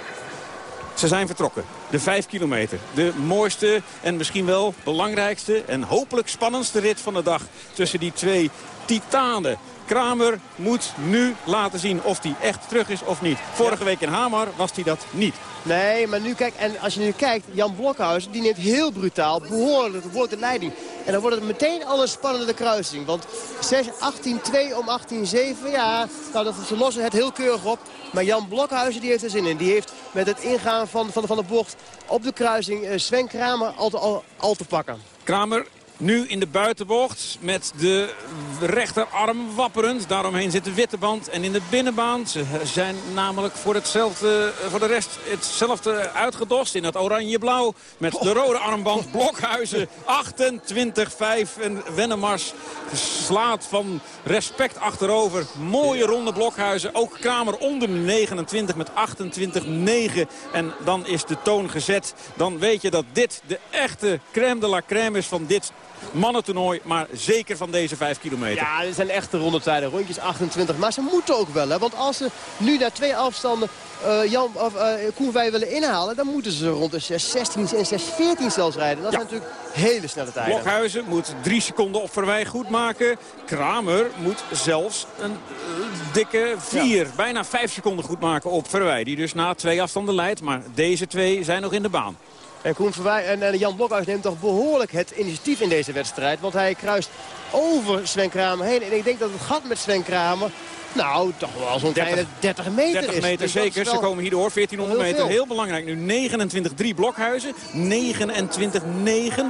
Ze zijn vertrokken. De 5 kilometer. De mooiste en misschien wel belangrijkste en hopelijk spannendste rit van de dag. Tussen die twee titanen. Kramer moet nu laten zien of hij echt terug is of niet. Vorige week in Hamar was hij dat niet. Nee, maar nu kijk, en als je nu kijkt, Jan Blokhuis die neemt heel brutaal behoorlijk, de leiding. En dan wordt het meteen al een spannende kruising. Want 18-2 om 18-7, ja, nou, dat, ze lossen het heel keurig op. Maar Jan Blokhuizen die heeft er zin in. Die heeft met het ingaan van, van, van de bocht op de kruising uh, Sven Kramer al te, al, al te pakken. Kramer nu in de buitenbocht met de rechterarm wapperend. Daaromheen zit de witte band. En in de binnenbaan ze zijn namelijk voor, hetzelfde, voor de rest hetzelfde uitgedost. In het oranje-blauw met de rode armband. Blokhuizen 28-5. En Wennemars slaat van respect achterover. Mooie ronde Blokhuizen. Ook Kramer onder 29 met 28-9. En dan is de toon gezet. Dan weet je dat dit de echte crème de la crème is van dit mannentoernooi, maar zeker van deze 5 kilometer. Ja, dit zijn echte rondetijden, rondjes 28. Maar ze moeten ook wel, hè, want als ze nu naar twee afstanden uh, Jan, of, uh, Koen wij willen inhalen... dan moeten ze rond de 6.16 en 6.14 zelfs rijden. Dat zijn natuurlijk hele snelle tijden. Blokhuizen moet drie seconden op Verwij goed maken. Kramer moet zelfs een uh, dikke vier, bijna vijf seconden goed maken op Verwij. Die dus na twee afstanden leidt, maar deze twee zijn nog in de baan. En, Koen Verwij, en, en Jan Blokhuis neemt toch behoorlijk het initiatief in deze wedstrijd. Want hij kruist over Sven Kramer heen. En ik denk dat het gat met Sven Kramer nou, toch wel zo'n kleine 30 meter 30 meter dus zeker. Ze komen hierdoor. 1400 meter. Heel, belangrijk. Nu 29-3 Blokhuizen. 29-9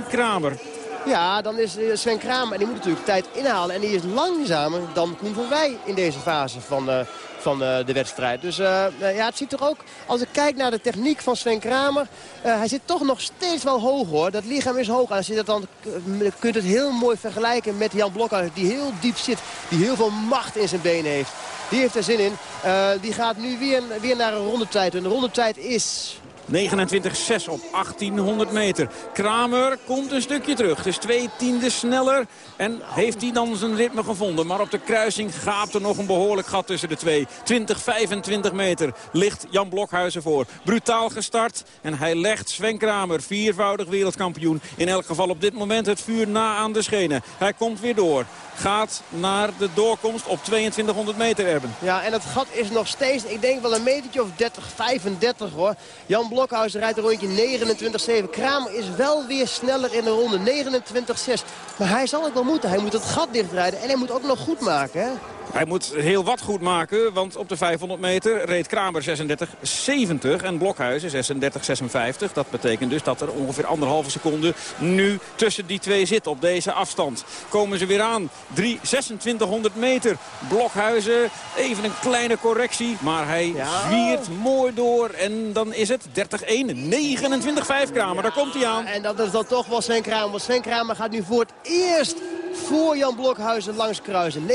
Kramer. Ja, dan is eh, Sven Kramer. En die moet natuurlijk tijd inhalen. En die is langzamer dan Koen van Wij in deze fase van, uh, van uh, de wedstrijd. Dus uh, ja, het ziet er ook, als ik kijk naar de techniek van Sven Kramer... hij zit toch nog steeds wel hoog hoor. Dat lichaam is hoog. Als je dat dan kunt het heel mooi vergelijken met Jan Blokhuis... die heel diep zit, die heel veel macht in zijn benen heeft. Die heeft er zin in. die gaat nu weer, weer naar een rondetijd. En de rondetijd is 29-6 op 1800 meter. Kramer komt een stukje terug. Dus twee tienden sneller. En heeft hij dan zijn ritme gevonden. Maar op de kruising gaapt er nog een behoorlijk gat tussen de twee. 20, 25 meter ligt Jan Blokhuizen voor. Brutaal gestart. En hij legt Sven Kramer, viervoudig wereldkampioen. In elk geval op dit moment het vuur na aan de schenen. Hij komt weer door gaat naar de doorkomst op 2200 meter, Erben. Ja, en het gat is nog steeds, ik denk wel een metertje of 30, 35 hoor. Jan Blokhuis rijdt een rondje 29-7. Kramer is wel weer sneller in de ronde, 29-6. Maar hij zal het wel moeten. Hij moet het gat dichtrijden en hij moet ook nog goed maken, hè? Hij moet heel wat goed maken, want op de 500 meter reed Kramer 36-70 en Blokhuizen 36-56. Dat betekent dus dat er ongeveer anderhalve seconde nu tussen die twee zit op deze afstand. Komen ze weer aan. 3, 2600 meter. Blokhuizen, even een kleine correctie, maar hij ja. zwiert mooi door. En dan is het 30-1, 29-5 Kramer. Daar komt hij aan. En dat is dan toch wel Sven Kramer. Want Sven Kramer gaat nu voor het eerst voor Jan Blokhuizen langs kruisen. 29-5,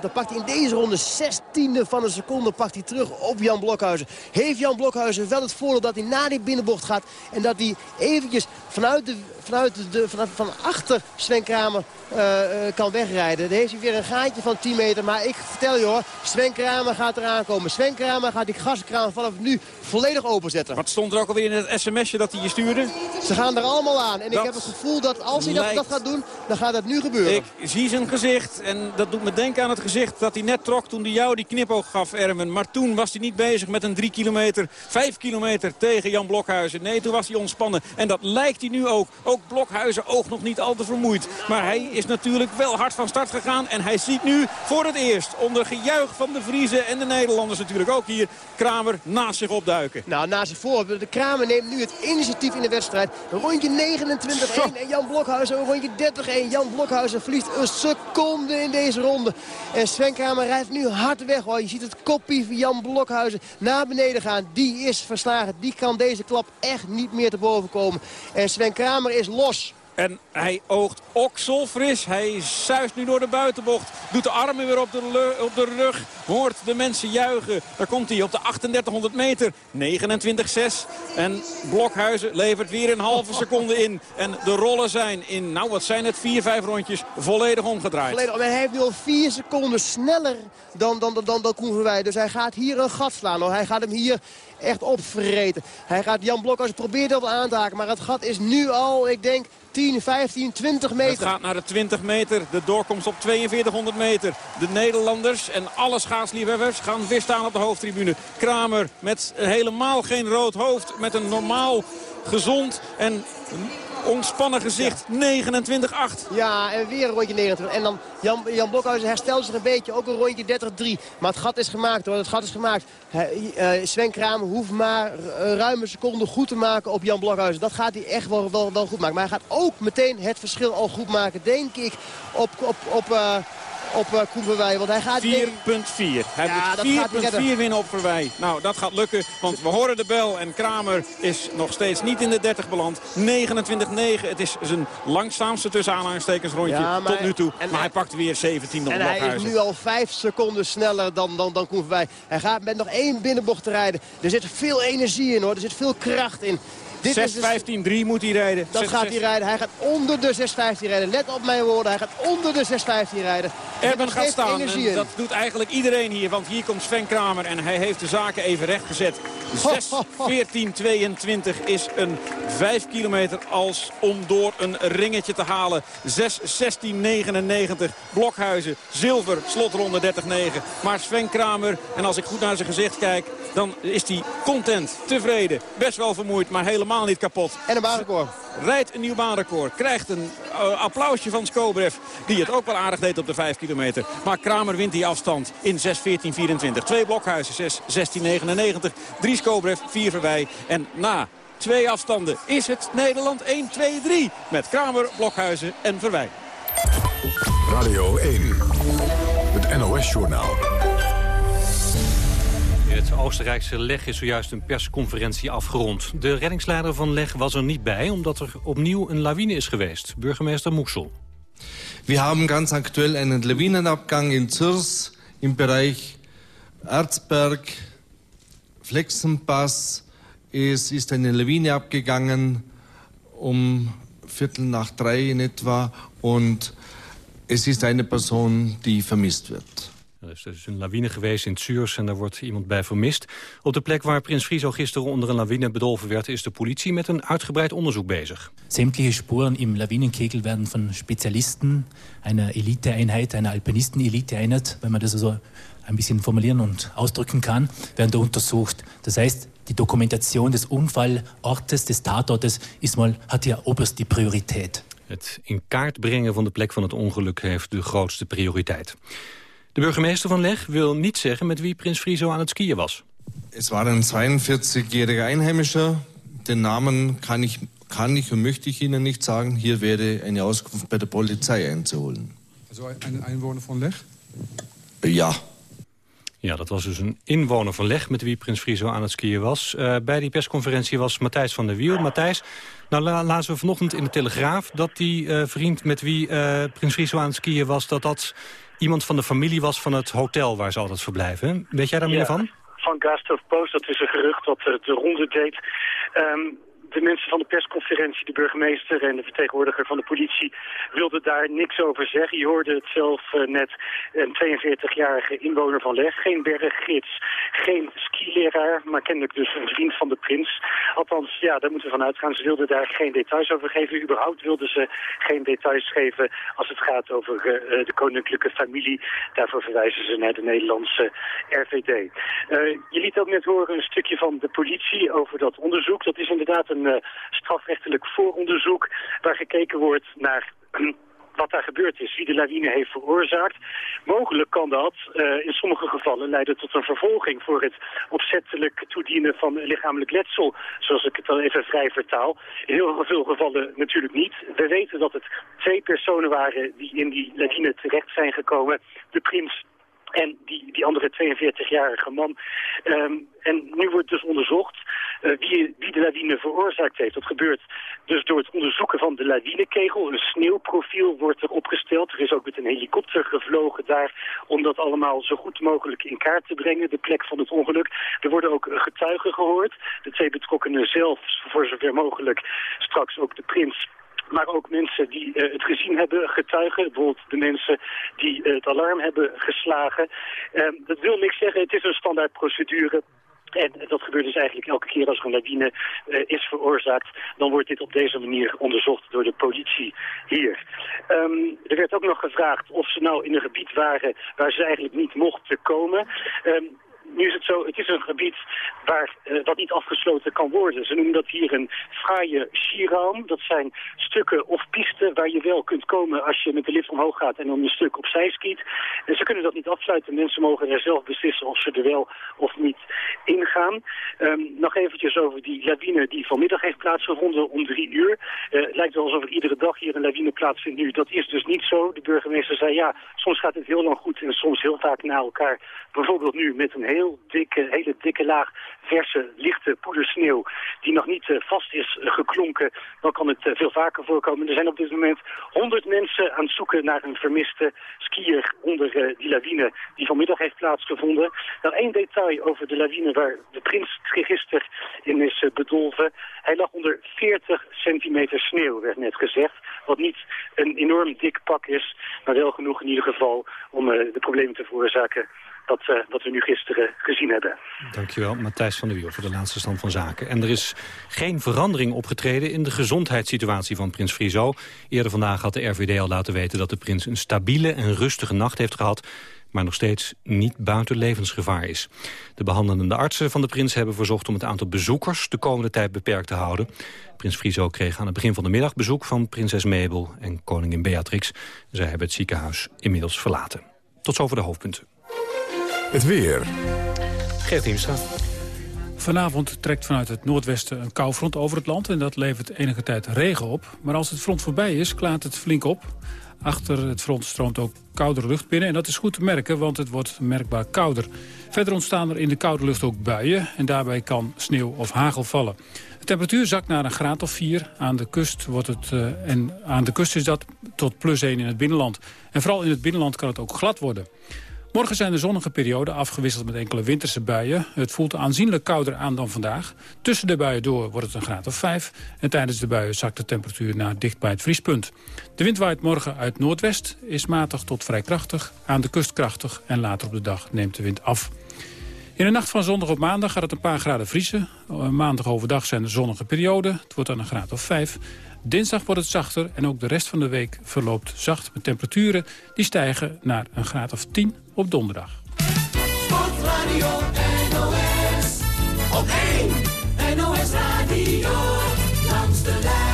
dan in deze ronde 16e van een seconde pakt hij terug op Jan Blokhuizen. Heeft Jan Blokhuizen wel het voordeel dat hij na die binnenbocht gaat en dat hij eventjes vanuit de, vanuit de, vanuit, van achter Sven Kramer uh, kan wegrijden. Dan heeft hij weer een gaatje van 10 meter. Maar ik vertel je hoor, Sven Kramer gaat eraan komen. Sven Kramer gaat die gaskraan vanaf nu volledig openzetten. Wat stond er ook alweer in het sms'je dat hij je stuurde? Ze gaan er allemaal aan. En ik heb het gevoel dat als hij dat, dat, gaat doen, dan gaat dat nu gebeuren. Ik zie zijn gezicht en dat doet me denken aan het gezicht dat hij net trok toen hij jou die knipoog gaf, Ermen. Maar toen was hij niet bezig met een 3 kilometer, 5 kilometer tegen Jan Blokhuizen. Nee, toen was hij ontspannen. En dat lijkt hij nu ook. Ook Blokhuizen oog nog niet al te vermoeid. Maar hij is natuurlijk wel hard van start gegaan. En hij ziet nu voor het eerst onder gejuich van de Vriezen en de Nederlanders natuurlijk ook hier Kramer naast zich opduiken. Nou, naast zich voor. De Kramer neemt nu het initiatief in de wedstrijd. Rondje 29-1 en Jan Blokhuizen rondje 30-1. Jan Blokhuizen verliest een seconde in deze ronde. En Sven Kramer rijdt nu hard weg. Hoor. Je ziet het koppie van Jan Blokhuizen naar beneden gaan. Die is verslagen. Die kan deze klap echt niet meer te boven komen. En Sven Kramer is los. En hij oogt okselfris. Hij zuist nu door de buitenbocht. Doet de armen weer op de, op de rug. Hoort de mensen juichen. Daar komt hij op de 3800 meter. 29-6. En Blokhuizen levert weer een halve seconde in. En de rollen zijn in, nou wat zijn het, 4, 5 rondjes volledig omgedraaid. Volledig, hij heeft nu al 4 seconden sneller dan, dan, dan, dan, Koen. Dus hij gaat hier een gat slaan. Hoor. Hij gaat hem hier echt opvreten. Hij gaat Jan Blokhuizen proberen dat aan te haken. Maar het gat is nu al, ik denk, 10, 15, 20 meter. Het gaat naar de 20 meter. De doorkomst op 4200 meter. De Nederlanders en alle schaatsliefhebbers gaan weer staan op de hoofdtribune. Kramer met helemaal geen rood hoofd. Met een normaal, gezond en ontspannen gezicht. 29-8. Ja, en weer een rondje 29. En dan Jan, Jan Blokhuizen herstelt zich een beetje. Ook een rondje 30-3. Maar het gat is gemaakt hoor. Het gat is gemaakt. Uh, Sven Kramer hoeft maar een ruime seconde goed te maken op Jan Blokhuizen. Dat gaat hij echt wel, wel, wel goed maken. Maar hij gaat ook meteen het verschil al goed maken. Denk ik op... op, op uh, op uh, Koen Verwij. Want hij gaat... 4.4. Hij ja, moet 4.4 winnen op Verwij. Nou, dat gaat lukken. Want we horen de bel. En Kramer is nog steeds niet in de 30 beland. 29-9. Het is zijn langzaamste tussen aanhalingstekens rondje ja, tot nu toe. Maar hij, pakt weer 17 op En hij is nu al 5 seconden sneller dan, dan, dan Koen Verwij. Hij gaat met nog één binnenbocht te rijden. Er zit veel energie in hoor. Er zit veel kracht in. 6.15.3 dus... moet hij rijden. Dat gaat hij rijden. Hij gaat onder de 6.15 rijden. Let op mijn woorden. Hij gaat onder de 6.15 rijden. Erben gaat staan. En dat doet eigenlijk iedereen hier. Want hier komt Sven Kramer. En hij heeft de zaken even recht gezet. 6.14.22 is een 5 kilometer als om door een ringetje te halen. 6.16.99. Blokhuizen. Zilver. Slotronde 30.9. Maar Sven Kramer. En als ik goed naar zijn gezicht kijk. Dan is hij content. Tevreden. Best wel vermoeid. Maar helemaal niet kapot. En een baanrecord. Rijdt een nieuw baanrecord. Krijgt een uh, applausje van Skobrev. Die het ook wel aardig deed op de 5 kilometer. Maar Kramer wint die afstand in 6.14.24. Twee blokhuizen 6.16.99. Drie Skobrev, vier voorbij. En na twee afstanden is het Nederland 1, 2, 3. Met Kramer, Blokhuizen en Verwij. Radio 1. Het NOS-journaal. Het Oostenrijkse Leg is zojuist een persconferentie afgerond. De reddingsleider van Leg was er niet bij, omdat er opnieuw een lawine is geweest. Burgemeester Moeksel. We hebben ganz aktuell einen Lawinenabgang in Zürs im Bereich Erzberg, Flexenpass. Es ist eine Lawine abgegangen um Viertel nach drei in etwa und es ist eine Person, die vermisst wird. Er is dus een lawine geweest in Zuurs en daar wordt iemand bij vermist. Op de plek waar Prins Friso gisteren onder een lawine bedolven werd... is de politie met een uitgebreid onderzoek bezig. Sämtliche Spuren im Lawinenkegel werden van Spezialisten... einer Eliteeinheit, einer Alpinisten-Eliteeinheit... wenn man das so ein bisschen formulieren und ausdrücken kann, werden da untersucht. Das heißt, die Dokumentation des Unfallortes, des Tatortes, ist mal, hat hier oberst die Priorität. Het in kaart brengen van de plek van het ongeluk heeft de grootste prioriteit. De burgemeester van Leg wil niet zeggen met wie prins Friso aan het skiën was. Het was een 42-jähriger Einheimischer. Den Namen kan ik, kan ik en möchte ich Ihnen nicht sagen. Hier wäre eine Auskunft bei der Polizei einzuholen. Also ein Einwohner van Leg? Ja. Ja, dat was dus een inwoner van Leg met wie Prins Friso aan het skiën was. Uh, bij die persconferentie was Matthijs van der Wiel. Matthijs, nou la lazen we vanochtend in de Telegraaf dat die uh, vriend met wie uh, Prins Friso aan het skiën was... dat dat iemand van de familie was van het hotel waar ze altijd verblijven. Weet jij daar meer van? Van Gasthof Post, dat is een gerucht wat de ronde deed. Um, de mensen van de persconferentie, de burgemeester en de vertegenwoordiger van de politie wilden daar niks over zeggen. Je hoorde het zelf uh, net, een 42-jarige inwoner van Leg. Geen berggids, geen skileraar, maar kennelijk dus een vriend van de prins. Althans, ja, daar moeten we van uitgaan. Ze wilden daar geen details over geven. Überhaupt wilden ze geen details geven als het gaat over uh, de koninklijke familie. Daarvoor verwijzen ze naar de Nederlandse RVD. Uh, je liet ook net horen een stukje van de politie over dat onderzoek. Dat is inderdaad een uh, strafrechtelijk vooronderzoek waar gekeken wordt naar wat daar gebeurd is, wie de lawine heeft veroorzaakt. Mogelijk kan dat uh, in sommige gevallen leiden tot een vervolging voor het opzettelijk toedienen van lichamelijk letsel, zoals ik het al even vrij vertaal. In heel veel gevallen natuurlijk niet. We weten dat het twee personen waren die in die lawine terecht zijn gekomen. De prins en die, die andere 42-jarige man. Um, en nu wordt dus onderzocht uh, wie, wie de lawine veroorzaakt heeft. Dat gebeurt dus door het onderzoeken van de lawinekegel. Een sneeuwprofiel wordt er opgesteld. Er is ook met een helikopter gevlogen daar om dat allemaal zo goed mogelijk in kaart te brengen. De plek van het ongeluk. Er worden ook getuigen gehoord. De twee betrokkenen zelf, voor zover mogelijk, straks ook de prins maar ook mensen die uh, het gezien hebben, getuigen. Bijvoorbeeld de mensen die uh, het alarm hebben geslagen. Uh, dat wil niks zeggen, het is een standaard procedure. En dat gebeurt dus eigenlijk elke keer als er een lawine uh, is veroorzaakt. Dan wordt dit op deze manier onderzocht door de politie hier. Um, er werd ook nog gevraagd of ze nou in een gebied waren waar ze eigenlijk niet mochten komen. Um, nu is het zo, het is een gebied waar uh, dat niet afgesloten kan worden. Ze noemen dat hier een fraaie skiraum. Dat zijn stukken of pisten waar je wel kunt komen als je met de lift omhoog gaat en dan een stuk opzij skiet. En ze kunnen dat niet afsluiten. Mensen mogen er zelf beslissen of ze er wel of niet ingaan. Um, nog eventjes over die lawine die vanmiddag heeft plaatsgevonden om drie uur. Uh, het lijkt wel alsof er iedere dag hier een lawine plaatsvindt nu. Dat is dus niet zo. De burgemeester zei ja, soms gaat het heel lang goed en soms heel vaak na elkaar. Bijvoorbeeld nu met een heel heel dikke, hele dikke laag verse, lichte poedersneeuw die nog niet uh, vast is uh, geklonken, dan kan het uh, veel vaker voorkomen. Er zijn op dit moment honderd mensen aan het zoeken naar een vermiste skier onder die lawine die vanmiddag heeft plaatsgevonden. Nou, één detail over de lawine waar de prins gisteren in is bedolven. Hij lag onder 40 centimeter sneeuw, werd net gezegd. Wat niet een enorm dik pak is, maar wel genoeg in ieder geval om de problemen te veroorzaken wat, uh, wat we nu gisteren gezien hebben. Dankjewel, Matthijs van der Wiel voor de laatste stand van zaken. En er is geen verandering opgetreden in de gezondheidssituatie van prins Friso. Eerder vandaag had de RVD al laten weten dat de prins een stabiele en rustige nacht heeft gehad maar nog steeds niet buiten levensgevaar is. De behandelende artsen van de prins hebben verzocht om het aantal bezoekers de komende tijd beperkt te houden. Prins Friso kreeg aan het begin van de middag bezoek van prinses Mabel en koningin Beatrix. Zij hebben het ziekenhuis inmiddels verlaten. Tot zover de hoofdpunten. Het weer. Geert Hiemstra. Vanavond trekt vanuit het noordwesten een koufront over het land... en dat levert enige tijd regen op. Maar als het front voorbij is, klaart het flink op. Achter het front stroomt ook koudere lucht binnen. En dat is goed te merken, want het wordt merkbaar kouder. Verder ontstaan er in de koude lucht ook buien. En daarbij kan sneeuw of hagel vallen. De temperatuur zakt naar een graad of 4. Aan de kust, wordt het, uh, en aan de kust is dat tot plus 1 in het binnenland. En vooral in het binnenland kan het ook glad worden. Morgen zijn de zonnige perioden afgewisseld met enkele winterse buien. Het voelt aanzienlijk kouder aan dan vandaag. Tussen de buien door wordt het een graad of 5. En tijdens de buien zakt de temperatuur naar dicht bij het vriespunt. De wind waait morgen uit noordwest, is matig tot vrij krachtig. Aan de kust krachtig en later op de dag neemt de wind af. In de nacht van zondag op maandag gaat het een paar graden vriezen. Maandag overdag zijn er zonnige perioden. Het wordt dan een graad of 5. Dinsdag wordt het zachter en ook de rest van de week verloopt zacht met temperaturen die stijgen naar een graad of 10 op donderdag. Sportradio NOS, op 1 NOS Radio, langs de lijn.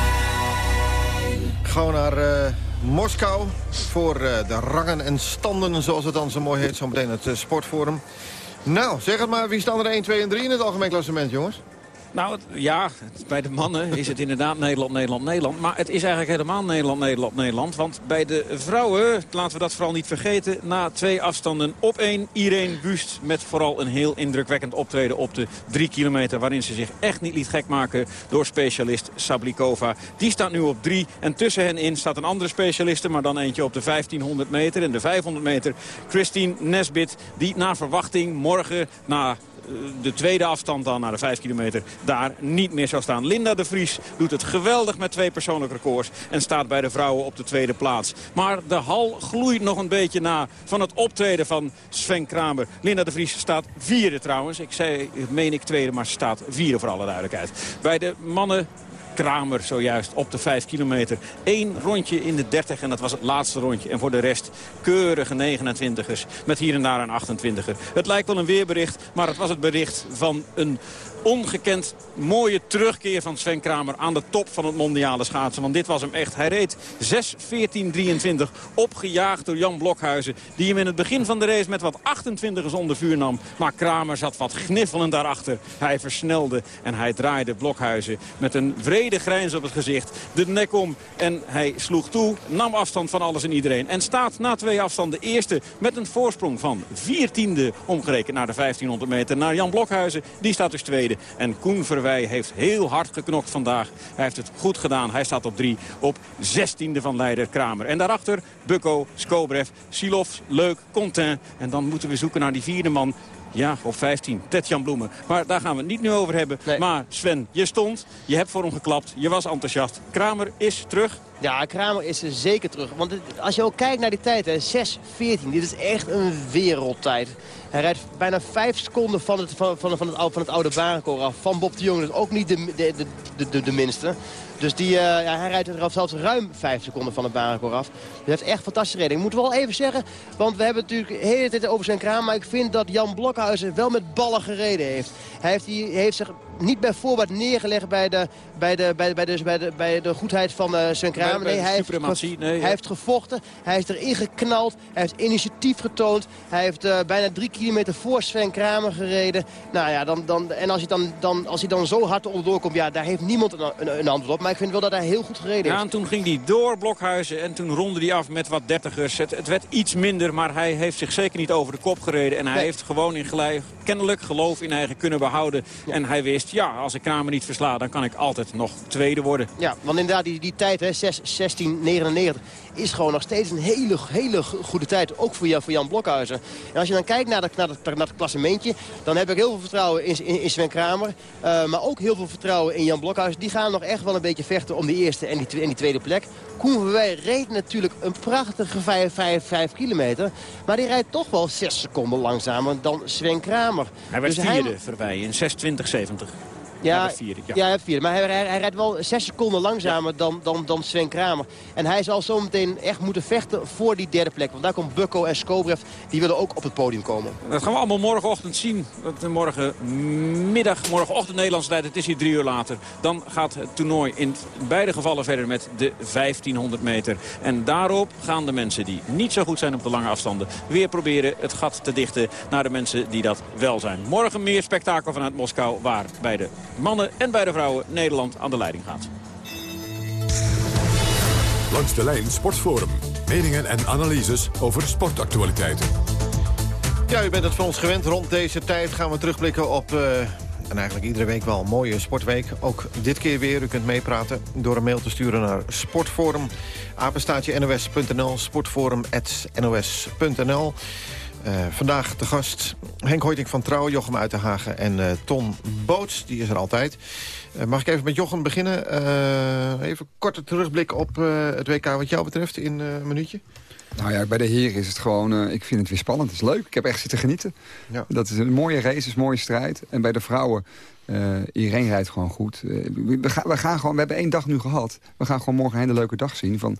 Naar uh, Moskou voor uh, de rangen en standen, zoals het dan zo mooi heet. Zometeen het uh, sportforum. Nou, zeg het maar, wie staan er 1, 2 en 3 in het algemeen klassement, jongens? Nou, ja, bij de mannen is het inderdaad Nederland, Nederland, Nederland. Maar het is eigenlijk helemaal Nederland, Nederland, Nederland. Want bij de vrouwen, laten we dat vooral niet vergeten... na twee afstanden op één, Irene Wust... met vooral een heel indrukwekkend optreden op de drie kilometer... waarin ze zich echt niet liet gek maken door specialist Sablikova. Die staat nu op drie en tussen hen in staat een andere specialiste... maar dan eentje op de 1500 meter en de 500 meter. Christine Nesbit, die na verwachting morgen na de tweede afstand dan naar de 5 kilometer daar niet meer zou staan. Linda de Vries doet het geweldig met twee persoonlijke records. En staat bij de vrouwen op de tweede plaats. Maar de hal gloeit nog een beetje na van het optreden van Sven Kramer. Linda de Vries staat vierde trouwens. Ik zei, meen ik tweede, maar ze staat vierde voor alle duidelijkheid. Bij de mannen Kramer zojuist op de 5 kilometer. Eén rondje in de 30 en dat was het laatste rondje. En voor de rest keurige 29ers met hier en daar een 28er. Het lijkt wel een weerbericht, maar het was het bericht van een ongekend mooie terugkeer van Sven Kramer aan de top van het mondiale schaatsen. Want dit was hem echt. Hij reed 6.14.23 opgejaagd door Jan Blokhuizen. Die hem in het begin van de race met wat 28ers onder vuur nam. Maar Kramer zat wat gniffelend daarachter. Hij versnelde en hij draaide Blokhuizen met een vrede grijns op het gezicht. De nek om en hij sloeg toe, nam afstand van alles en iedereen. En staat na twee afstanden eerste met een voorsprong van 14e omgerekend naar de 1500 meter. Naar Jan Blokhuizen, die staat dus tweede. En Koen Verwij heeft heel hard geknokt vandaag. Hij heeft het goed gedaan. Hij staat op drie op zestiende van leider Kramer. En daarachter Bukko, Skobrev, Silov, Leuk, Contin. En dan moeten we zoeken naar die vierde man. Ja, op 15. Tetjan Bloemen. Maar daar gaan we het niet nu over hebben. Maar Sven, je stond, je hebt voor hem geklapt, je was enthousiast. Kramer is terug. Ja, Kramer is zeker terug. Want als je ook kijkt naar die tijd, 6-14, dit is echt een wereldtijd. Hij rijdt bijna 5 seconden van het, van, van, van, het, van het oude barenkoor af. Van Bob de Jong, dus ook niet de, de, de, de, de minste. Dus die, uh, ja, hij rijdt er zelfs ruim 5 seconden van het barenkoor af. Dat heeft echt fantastische reding. Ik moet wel even zeggen, want we hebben het natuurlijk de hele tijd over zijn kraam. Maar ik vind dat Jan Blokhuizen wel met ballen gereden heeft. Hij heeft, hij heeft zich niet bij voorbaat neergelegd bij de, bij de, bij de, bij de, bij de, bij de goedheid van uh, Sven Kramer. Nee, hij, heeft, nee, hij heeft gevochten, hij heeft erin geknald, hij heeft initiatief getoond. Hij heeft uh, bijna drie kilometer voor Sven Kramer gereden. Nou ja, dan, dan, en als hij dan, dan, als hij dan zo hard onderdoor komt, ja, daar heeft niemand een, een, een, antwoord op. Maar ik vind wel dat hij heel goed gereden heeft. Ja, en toen ging hij door Blokhuizen en toen ronde hij af met wat dertigers. Het, het werd iets minder, maar hij heeft zich zeker niet over de kop gereden. En hij heeft gewoon in gelijk, kennelijk geloof in eigen kunnen behouden. En hij wist, ja, als ik Kramer niet versla, dan kan ik altijd nog tweede worden. Ja, want inderdaad, die, die tijd, hè, 6, 16, 99, is gewoon nog steeds een hele, hele goede tijd. Ook voor Jan, voor Jan Blokhuizen. En als je dan kijkt naar, de, naar, naar het klassementje, dan heb ik heel veel vertrouwen in, in, in Sven Kramer. Uh, maar ook heel veel vertrouwen in Jan Blokhuizen. Die gaan nog echt wel een beetje vechten om die eerste en die, en die tweede plek. Koen Verwij reed natuurlijk een prachtige 5, 5, 5 kilometer. Maar die rijdt toch wel 6 seconden langzamer dan Sven Kramer. Hij werd dus vierde, hij... Verwij, in 6.20.70. Ja, vierde, ja. ja vierde. Maar hij, hij, hij, rijdt wel zes seconden langzamer ja. dan, dan, dan Sven Kramer. En hij zal zometeen echt moeten vechten voor die derde plek. Want daar komt Bukko en Skobrev. Die willen ook op het podium komen. Dat gaan we allemaal morgenochtend zien. Morgenmiddag, morgenochtend Nederlandse tijd. Het is hier drie uur later. Dan gaat het toernooi in beide gevallen verder met de 1500 meter. En daarop gaan de mensen die niet zo goed zijn op de lange afstanden... weer proberen het gat te dichten naar de mensen die dat wel zijn. Morgen meer spektakel vanuit Moskou waar bij de mannen en bij de vrouwen Nederland aan de leiding gaat. Langs de lijn Sportforum. Meningen en analyses over sportactualiteiten. Ja, u bent het van ons gewend. Rond deze tijd gaan we terugblikken op... Uh, en eigenlijk iedere week wel een mooie sportweek. Ook dit keer weer. U kunt meepraten door een mail te sturen naar sportforum. apenstaatje nos.nl, sportforum.nos.nl. Uh, vandaag de gast Henk Hoiting van Trouw, Jochem Uitenhagen en uh, Ton Boots. Die is er altijd. Uh, mag ik even met Jochem beginnen? even korte terugblik op het WK wat jou betreft in een minuutje. Nou ja, bij de heren is het gewoon... ik vind het weer spannend. Het is leuk. Ik heb echt zitten genieten. Ja. Dat is een mooie race, is een mooie strijd. En bij de vrouwen uh, iedereen rijdt gewoon goed. Uh, we, we, gaan, we, gaan gewoon, we hebben één dag nu gehad. We gaan gewoon morgen een hele leuke dag zien. Van,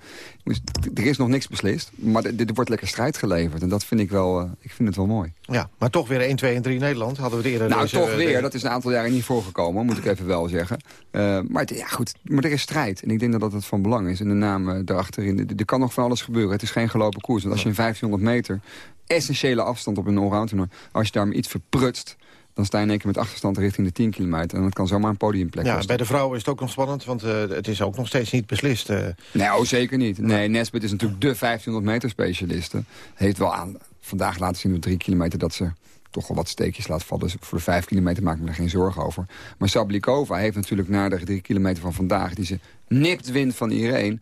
er is nog niks beslist, maar er wordt lekker strijd geleverd. En dat vind ik wel, uh, ik vind het wel mooi. Ja, maar toch weer 1, 2 en 3 Nederland. Hadden we het eerder Nou, deze, toch weer. Dat is een aantal jaren niet voorgekomen, moet ik even wel zeggen. maar ja, goed, maar er is strijd. En ik denk dat dat het van belang is. En de naam daarachterin, er kan nog van alles gebeuren. Het is geen gelopen koers. Want als je een 1500 meter essentiële afstand op een allround als je daar iets verprutst dan sta je in één keer met achterstand richting de 10 kilometer. En dat kan zomaar een podiumplek Ja, bij de vrouwen is het ook nog spannend, want uh, het is ook nog steeds niet beslist. Uh. Nee, oh, zeker niet. Nee, Nesbit is natuurlijk de 1500 meter specialiste. Heeft wel aan vandaag laten zien op 3 kilometer dat ze toch wel wat steekjes laat vallen. Dus voor de 5 kilometer maak ik me er geen zorgen over. Maar Sablikova heeft natuurlijk na de 3 kilometer van vandaag... die ze nipt wint van iedereen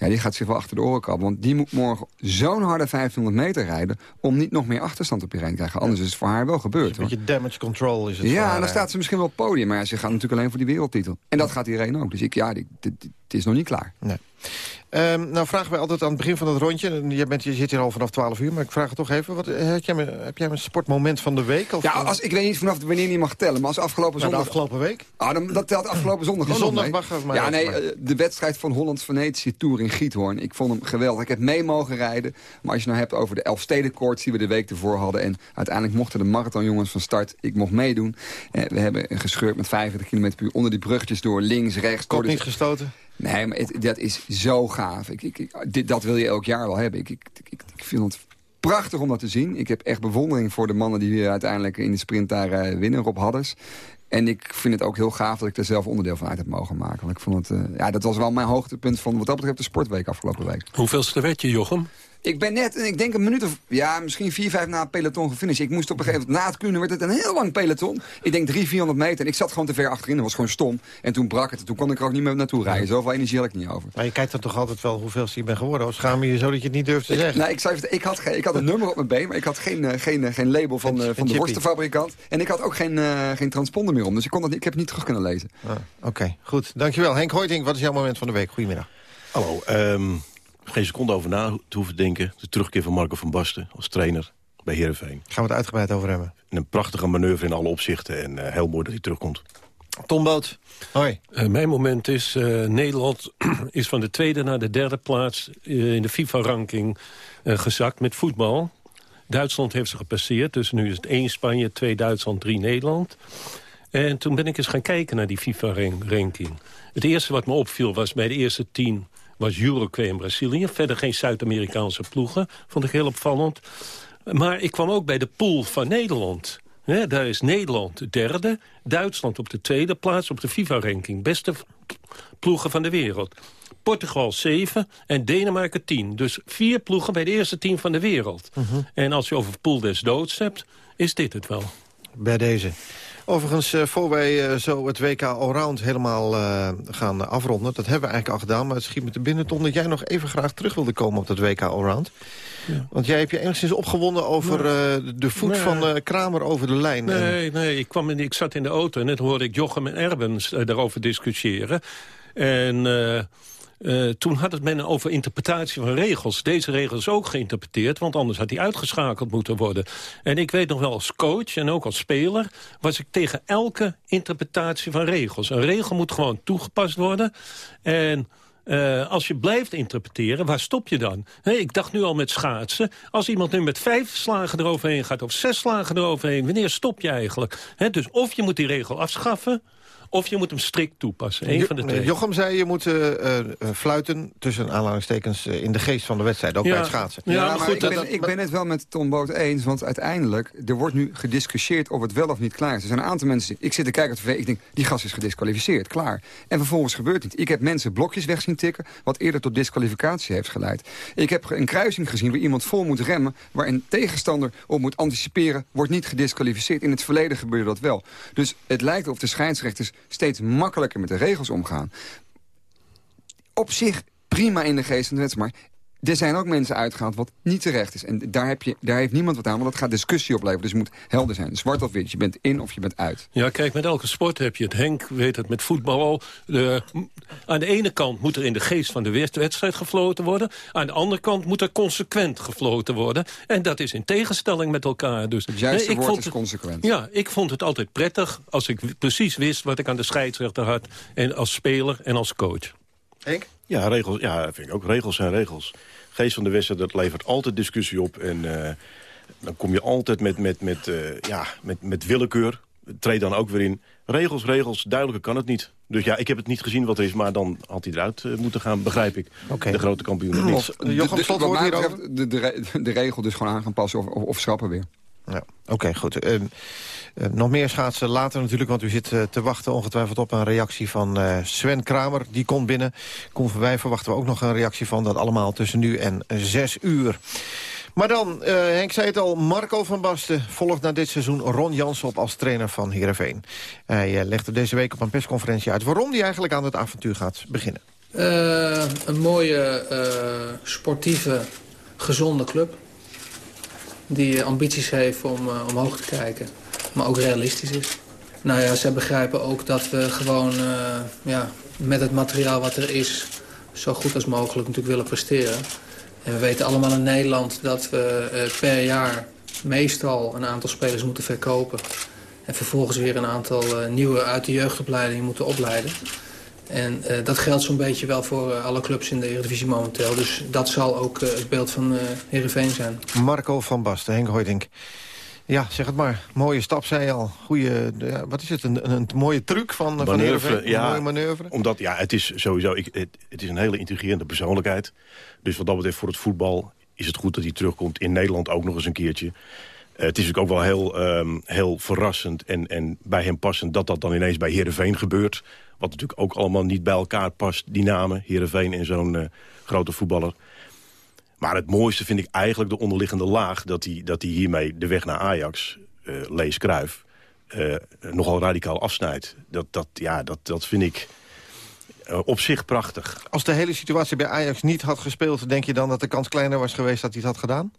Ja, die gaat zich wel achter de oren krabben. Want die moet morgen zo'n harde 500 meter rijden... om niet nog meer achterstand op je te krijgen. Anders is het voor haar wel gebeurd. Een beetje damage control is het Ja, en dan staat ze misschien wel op het podium. Maar ze gaat natuurlijk alleen voor die wereldtitel. En dat gaat iedereen ook. Dus ik, ja, het is nog niet klaar. Nee. Um, nou vragen wij altijd aan het begin van het rondje. Je, bent, je zit hier al vanaf 12 uur, maar ik vraag het toch even. Wat, heb, jij, heb jij een sportmoment van de week? Of, ja, als, ik weet niet vanaf wanneer je mag tellen. Maar als afgelopen zondag... de afgelopen week? Ah, dan, dat telt afgelopen zondag de zondag mag maar Ja, nee, eh, de wedstrijd van Hollands Venetische Tour in Giethoorn. Ik vond hem geweldig. Ik heb mee mogen rijden. Maar als je nou hebt over de Elfstedenkoorts die we de week ervoor hadden... en uiteindelijk mochten de marathonjongens van start. Ik mocht meedoen. Eh, we hebben gescheurd met 25 km per uur onder die bruggetjes door. Links, rechts. Kort niet gestoten? Nee, maar dat is zo gaaf. Ik, ik, dat wil je elk jaar wel hebben. Ik, vind het prachtig om dat te zien. Ik heb echt bewondering voor de mannen die uiteindelijk in de sprint daar uh, winnen. Rob Hadders. En ik vind het ook heel gaaf dat ik er zelf onderdeel van uit heb mogen maken. Want ik vond het, uh, ja, dat was wel mijn hoogtepunt van wat dat betreft de sportweek afgelopen week. Hoeveelste werd je, Jochem? Ik ben net, ik denk een minuut of, ja, misschien vier, vijf na het peloton gefinished. Ik moest op een gegeven moment, na het kunnen werd het een heel lang peloton. Ik denk drie, vierhonderd meter. En ik zat gewoon te ver achterin. Dat was gewoon stom. En toen brak het. Toen kon ik er ook niet meer naartoe rijden. Zoveel energie had ik niet over. Maar je kijkt dan toch altijd wel hoeveel je bent geworden? Of schaam je je zo dat je het niet durft te zeggen? Nee, ik, zei, ik, had, ik had een nummer op mijn been, maar ik had geen, uh, geen, uh, geen label van, uh, van de worstenfabrikant. En ik had ook geen, geen transponder meer om. Dus ik, kon dat, ik heb het niet terug kunnen lezen. Ah, Oké, okay, goed. Dankjewel. Henk Hoiting, wat is jouw moment van de week? Goedemiddag. Hallo, um, geen seconde over na te hoeven denken. De terugkeer van Marco van Basten als trainer bij Heerenveen. Gaan we het uitgebreid over hebben. een prachtige manoeuvre in alle opzichten. En uh, heel mooi dat hij terugkomt. Tom Boot, hoi. Uh, mijn moment is, uh, Nederland <clears throat> is van de tweede naar de derde plaats... in de FIFA-ranking gezakt met voetbal. Duitsland heeft ze gepasseerd, dus nu is het 1 Spanje, 2 Duitsland, 3 Nederland. En toen ben ik eens gaan kijken naar die FIFA-ranking. Het eerste wat me opviel was bij de eerste tien was Uruguay en Brazilië. Verder geen Zuid-Amerikaanse ploegen, vond ik heel opvallend. Maar ik kwam ook bij de pool van Nederland. daar is Nederland de derde, Duitsland op de tweede plaats op de FIFA-ranking. Beste ploegen van de wereld. Portugal 7 en Denemarken 10. Dus vier ploegen bij de eerste tien van de wereld. Mhm. En als je over pool des doods hebt, is dit het wel. Bij deze. Overigens, uh, voor wij uh, zo het WK Allround helemaal uh, gaan afronden... dat hebben we eigenlijk al gedaan, maar het schiet me te binnen... Tom, dat jij nog even graag terug wilde komen op dat WK Allround. Ja. Want jij hebt je enigszins opgewonden over de voet van Kramer over de lijn. Nee, en... nee ik, kwam in, ik zat in de auto en net hoorde ik Jochem en Erbens daarover discussiëren. En... Uh, toen had het men over interpretatie van regels. Deze regel is ook geïnterpreteerd, want anders had hij uitgeschakeld moeten worden. En ik weet nog wel als coach en ook als speler... was ik tegen elke interpretatie van regels. Een regel moet gewoon toegepast worden. En... Uh, als je blijft interpreteren, waar stop je dan? Ik dacht nu al met schaatsen. Als iemand nu met vijf slagen eroverheen gaat... of zes slagen eroverheen, wanneer stop je eigenlijk? Dus of je moet die regel afschaffen... Of je moet hem strikt toepassen. Eén van de twee. Jochem zei je moet uh, fluiten tussen aanhalingstekens uh, in de geest van de wedstrijd. Ook bij het schaatsen. Ja, maar, goed, ik, ben, ik ben het wel met Tom Boot eens. Want uiteindelijk, er wordt nu gediscussieerd of het wel of niet klaar is. Er zijn een aantal mensen, ik zit te kijken op tv, ik denk, die gast is gedisqualificeerd, klaar. En vervolgens gebeurt het niet. Ik heb mensen blokjes weg zien tikken, wat eerder tot disqualificatie heeft geleid. Ik heb een kruising gezien waar iemand vol moet remmen, waar een tegenstander op moet anticiperen, wordt niet gedisqualificeerd. In het verleden gebeurde dat wel. Dus het lijkt of de scheidsrechters steeds makkelijker met de regels omgaan. Op zich prima in de geest van de wet, maar er zijn ook mensen uitgehaald wat niet terecht is. En daar, heb je, daar heeft niemand wat aan, want dat gaat discussie opleveren. Dus het moet helder zijn. Zwart of wit. Je bent in of je bent uit. Ja, kijk, met elke sport heb je het. Henk weet het met voetbal al. De, aan de ene kant moet er in de geest van de wedstrijd gefloten worden. Aan de andere kant moet er consequent gefloten worden. En dat is in tegenstelling met elkaar. Dus, het juiste nee, ik woord vond is consequent. Ja, ik vond het altijd prettig als ik precies wist wat ik aan de scheidsrechter had. En als speler en als coach. Henk? Ja, regels, ja, vind ik ook. Regels zijn regels. Geest van de wedstrijd, dat levert altijd discussie op. En uh, dan kom je altijd met, met, met, uh, ja, met, met willekeur. Treed dan ook weer in. Regels, regels, duidelijker kan het niet. Dus ja, ik heb het niet gezien wat er is, maar dan had hij eruit uh, moeten gaan, begrijp ik. Okay. De grote kampioen niet. Of, Jochem, dus, wat mij betreft de, de, de, regel dus gewoon aan gaan passen of, of, of schrappen weer. Ja, Oké, goed. Uh, uh, nog meer schaatsen later natuurlijk, want u zit uh, te wachten ongetwijfeld op een reactie van Sven Kramer. Die komt binnen. Kom voorbij, verwachten we ook nog een reactie van. Dat allemaal tussen nu en zes uur. Maar dan, Henk zei het al, Marco van Basten volgt na dit seizoen Ron Jans op als trainer van Heerenveen. Hij legde deze week op een persconferentie uit waarom hij eigenlijk aan het avontuur gaat beginnen. een mooie, sportieve, gezonde club. Die ambities heeft om omhoog te kijken. Maar ook realistisch is. Nou ja, zij begrijpen ook dat we gewoon ja, met het materiaal wat er is... zo goed als mogelijk natuurlijk willen presteren. En we weten allemaal in Nederland dat we per jaar meestal een aantal spelers moeten verkopen. En vervolgens weer een aantal nieuwe uit de jeugdopleiding moeten opleiden. En uh, dat geldt zo'n beetje wel voor uh, alle clubs in de Eredivisie momenteel. Dus dat zal ook het beeld van Heerenveen zijn. Marco van Basten, Henk Hoydink. Ja, zeg het maar. Mooie stap, zei je al. Goeie, ja, wat is het, een, een, mooie truc van, manoeuvre, van ja, mooie manoeuvre? Omdat, ja, het is sowieso, ik, het, het, is een hele intrigerende persoonlijkheid. Dus wat dat betreft voor het voetbal is het goed dat hij terugkomt. In Nederland ook nog eens een keertje. Uh, het is natuurlijk ook wel heel, um, heel verrassend en, en bij hem passend... dat dat dan ineens bij Heerenveen gebeurt. Wat natuurlijk ook allemaal niet bij elkaar past, die namen. Heerenveen en zo'n uh, grote voetballer. Maar het mooiste vind ik eigenlijk de onderliggende laag... dat hij, dat hiermee de weg naar Ajax, uh, Lees Kruif... nogal radicaal afsnijdt. Dat, dat, ja, dat, dat vind ik op zich prachtig. Als de hele situatie bij Ajax niet had gespeeld... denk je dan dat de kans kleiner was geweest dat hij het had gedaan?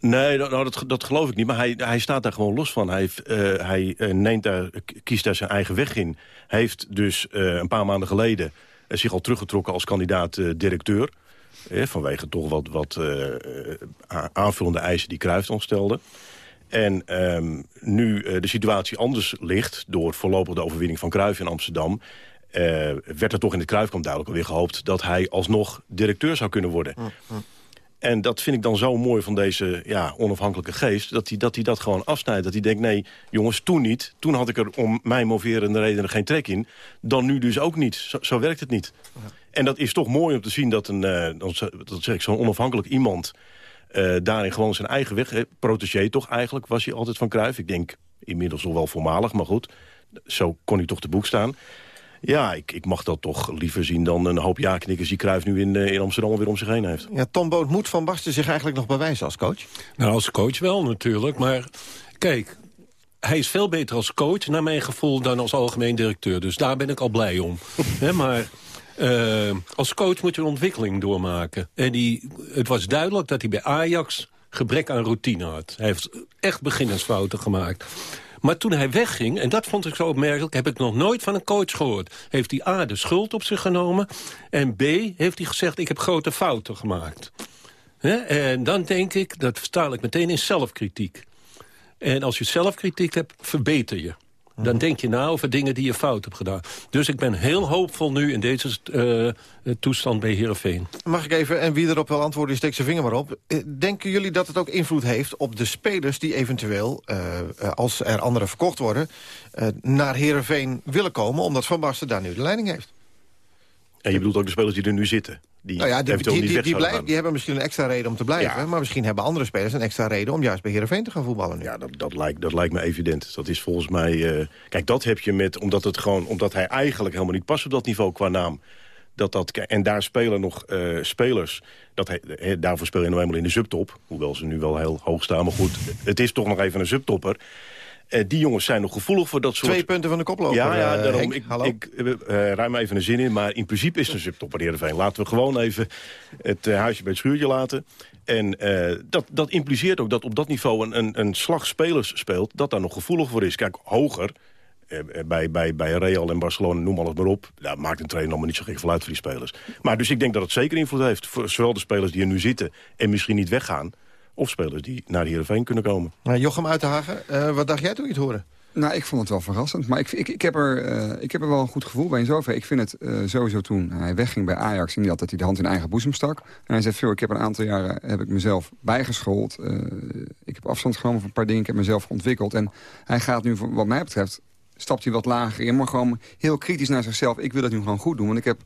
Nee, nou, dat, dat geloof ik niet. Maar hij, hij staat daar gewoon los van. Hij, uh, hij uh, neemt daar, kiest daar zijn eigen weg in. Heeft dus een paar maanden geleden zich al teruggetrokken als kandidaat-directeur. vanwege toch wat, wat aanvullende eisen die Cruijff ontstelde. En um, nu de situatie anders ligt... door voorlopig de overwinning van Cruijff in Amsterdam... Werd er toch in de Kruifkamp duidelijk alweer gehoopt... dat hij alsnog directeur zou kunnen worden. Mm, mm. En dat vind ik dan zo mooi van deze ja, onafhankelijke geest... Dat hij, dat dat gewoon afsnijdt. Dat hij denkt, nee, jongens, toen niet. Toen had ik er om mijn moverende redenen geen trek in. Dan nu dus ook niet. Zo, zo werkt het niet. En dat is toch mooi om te zien dat, een, uh, dat zeg ik, zo'n onafhankelijk iemand... Uh, daarin gewoon zijn eigen weg... protégé toch eigenlijk, was hij altijd van Kruif. Ik denk inmiddels al wel voormalig, maar goed. Zo kon hij toch te boek staan. Ja, ik, ik mag dat toch liever zien dan een hoop ja-knikkers... die Cruijff nu in, eh, in Amsterdam weer om zich heen heeft. Ja, Tom Boot, moet Van Basten zich eigenlijk nog bewijzen als coach? Nou, als coach wel natuurlijk, maar kijk... Hij is veel beter als coach, naar mijn gevoel, dan als algemeen directeur. Dus daar ben ik al blij om. <laughs> maar uh, als coach moet je een ontwikkeling doormaken. En die, het was duidelijk dat hij bij Ajax gebrek aan routine had. Hij heeft echt beginnersfouten gemaakt. Maar toen hij wegging, en dat vond ik zo opmerkelijk... heb ik nog nooit van een coach gehoord. Heeft hij A, de schuld op zich genomen... en B, heeft hij gezegd, ik heb grote fouten gemaakt. En dan denk ik, dat vertaal ik meteen in zelfkritiek. En als je zelfkritiek hebt, verbeter je. Dan denk je na over dingen die je fout hebt gedaan. Dus ik ben heel hoopvol nu in deze uh, toestand bij Heerenveen. Mag ik even, en wie erop wil antwoorden, steekt zijn vinger maar op. Eh, denken jullie dat het ook invloed heeft op de spelers... die eventueel, uh, als er anderen verkocht worden... naar Heerenveen willen komen... omdat Van Basten daar nu de leiding heeft? En je bedoelt ook de spelers die er nu zitten? Die, nou ja, die, die, die, blijven, die, hebben misschien een extra reden om te blijven. Maar misschien hebben andere spelers een extra reden... om juist bij Heerenveen te gaan voetballen nu. Ja, dat, dat, lijkt, dat lijkt me evident. Dat is volgens mij... Uh, kijk, dat heb je met... Omdat, het gewoon, omdat hij eigenlijk helemaal niet past op dat niveau qua naam. Dat dat, en daar spelen nog uh, spelers. Dat hij, daarvoor speel je nou eenmaal in de subtop. Hoewel ze nu wel heel hoog staan. Maar goed, het is toch nog even een subtopper. Uh, die jongens zijn nog gevoelig voor dat soort... Twee punten van de koploper, Ja, ja daarom, Henk, ik, hallo. ik uh, ruim even een zin in. Maar in principe is het een subtopper Heerenveen. Laten we gewoon even het huisje bij het schuurtje laten. En dat, dat impliceert ook dat op dat niveau een, een, een slag spelers speelt... dat daar nog gevoelig voor is. Kijk, hoger... bij, bij, bij Real en Barcelona, noem alles maar op. Daar maakt een trainer allemaal niet zo gek veel uit voor die spelers. Maar dus ik denk dat het zeker invloed heeft. Voor zowel de spelers die er nu zitten en misschien niet weggaan of spelers die naar Heerenveen kunnen komen. Nou, Jochem Uitenhagen, uh, wat dacht jij toen je het hoorde? Nou, ik vond het wel verrassend. Maar ik, ik, ik, heb, er, uh, ik heb er wel een goed gevoel bij in zover. Ik vind het uh, sowieso toen hij wegging bij Ajax... en die had dat hij de hand in eigen boezem stak. En hij zei, veel, ik heb een aantal jaren heb ik mezelf bijgeschoold. Uh, ik heb afstand genomen van een paar dingen. Ik heb mezelf ontwikkeld. En hij gaat nu, wat mij betreft, stapt hij wat lager in. Maar gewoon heel kritisch naar zichzelf. Ik wil het nu gewoon goed doen. Want ik heb,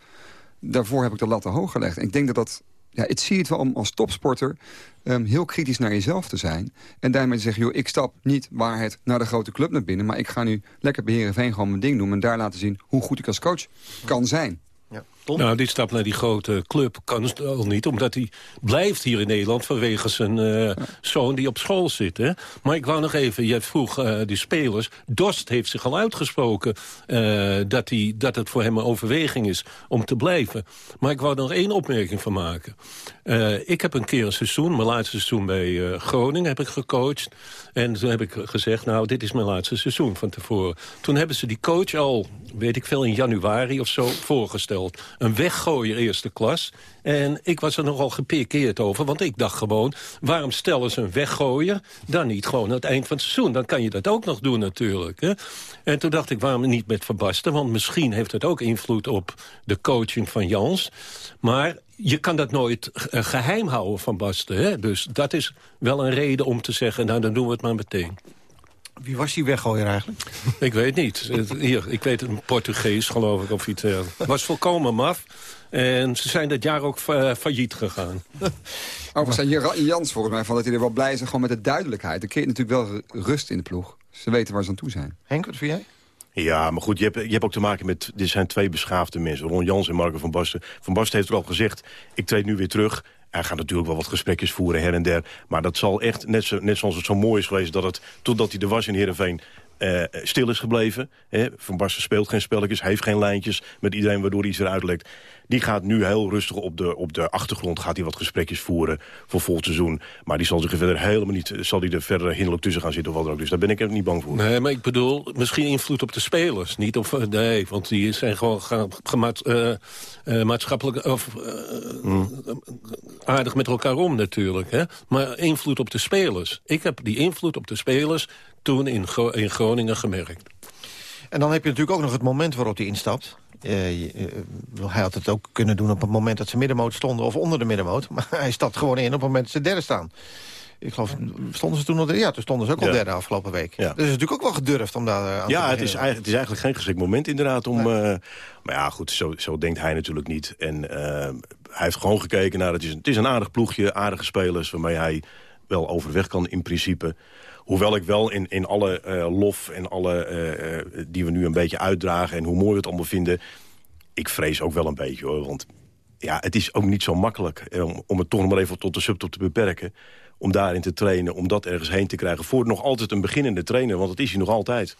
daarvoor heb ik de lat te hoog gelegd. En ik denk dat dat ja, het zie je het wel om als topsporter um, heel kritisch naar jezelf te zijn. En daarmee te zeggen, joh, ik stap niet waar het naar de grote club naar binnen... maar ik ga nu lekker bij Heerenveen gewoon mijn ding doen... en daar laten zien hoe goed ik als coach kan zijn. Ja. Nou, die stap naar die grote club kan al niet, omdat hij blijft hier in Nederland vanwege zijn uh, zoon die op school zit. Hè? Maar ik wou nog even, je vroeg uh, die spelers. Dost heeft zich al uitgesproken uh, dat, hij, dat het voor hem een overweging is om te blijven. Maar ik wou er nog één opmerking van maken. ik heb een keer een seizoen, mijn laatste seizoen bij Groningen, heb ik gecoacht. En toen heb ik gezegd, nou, dit is mijn laatste seizoen van tevoren. Toen hebben ze die coach al, weet ik veel, in januari of zo voorgesteld. Een weggooier eerste klas. En ik was er nogal gepikeerd over, want ik dacht gewoon... waarom stellen ze een weggooier dan niet gewoon aan het eind van het seizoen? Dan kan je dat ook nog doen natuurlijk. Hè? En toen dacht ik, waarom niet met Verbasten? Want misschien heeft het ook invloed op de coaching van Jans. Maar je kan dat nooit eh, geheim houden van Basten. Hè? Dus dat is wel een reden om te zeggen, nou dan doen we het maar meteen. Wie was die weggooier eigenlijk? Ik weet niet. Hier, ik weet het, een Portugees geloof ik of iets. Het was volkomen maf. En ze zijn dat jaar ook failliet gegaan. Overigens zei Jans volgens mij van dat hij er wel blij is gewoon met de duidelijkheid. Er creëert natuurlijk wel rust in de ploeg. Ze weten waar ze aan toe zijn. Henk, wat vind jij? Ja, maar goed, je hebt, je hebt ook te maken met... Dit zijn twee beschaafde mensen, Ron Jans en Marco van Basten. Van Basten heeft er al gezegd, ik treed nu weer terug. Hij gaat natuurlijk wel wat gesprekjes voeren her en der. Maar dat zal echt, net, zo, net zoals het zo mooi is geweest... dat het, totdat hij er was in Heerenveen, uh, stil is gebleven. Hè? Van Basten speelt geen spelletjes, heeft geen lijntjes met iedereen... waardoor iets eruit lekt. Die gaat nu heel rustig op de, op de achtergrond gaat hij wat gesprekjes voeren voor volgend seizoen. Maar die zal zich verder helemaal niet, zal die er verder hinderlijk tussen gaan zitten of wat dan ook. Dus daar ben ik er niet bang voor. Nee, maar ik bedoel, misschien invloed op de spelers. Niet op, nee, want die zijn gewoon gemaat, uh, uh, maatschappelijk of, uh, hmm. aardig met elkaar om natuurlijk. Hè? Maar invloed op de spelers. Ik heb die invloed op de spelers toen in, in Groningen gemerkt. En dan heb je natuurlijk ook nog het moment waarop hij instapt. Uh, hij had het ook kunnen doen op het moment dat ze middenmoot stonden... of onder de middenmoot. <laughs> Maar hij stapt gewoon in op het moment dat ze derde staan. Ik geloof, stonden ze toen al derde? Ja, toen stonden ze ook al derde afgelopen week. Ja. Dus het is natuurlijk ook wel gedurfd om daar aan ja, te het is, eigenlijk, het is eigenlijk geen geschikt moment inderdaad. Om, maar ja, goed, zo, zo denkt hij natuurlijk niet. En hij heeft gewoon gekeken naar... Het is, het is een aardig ploegje, aardige spelers... waarmee hij wel overweg kan in principe. Hoewel ik wel in, in alle uh, lof en alle uh, die we nu een beetje uitdragen... en hoe mooi we het allemaal vinden... ik vrees ook wel een beetje, hoor. Want ja, het is ook niet zo makkelijk om, om het toch nog maar even tot de subtop te beperken. Om daarin te trainen, om dat ergens heen te krijgen. Voor nog altijd een beginnende trainer, want dat is hij nog altijd.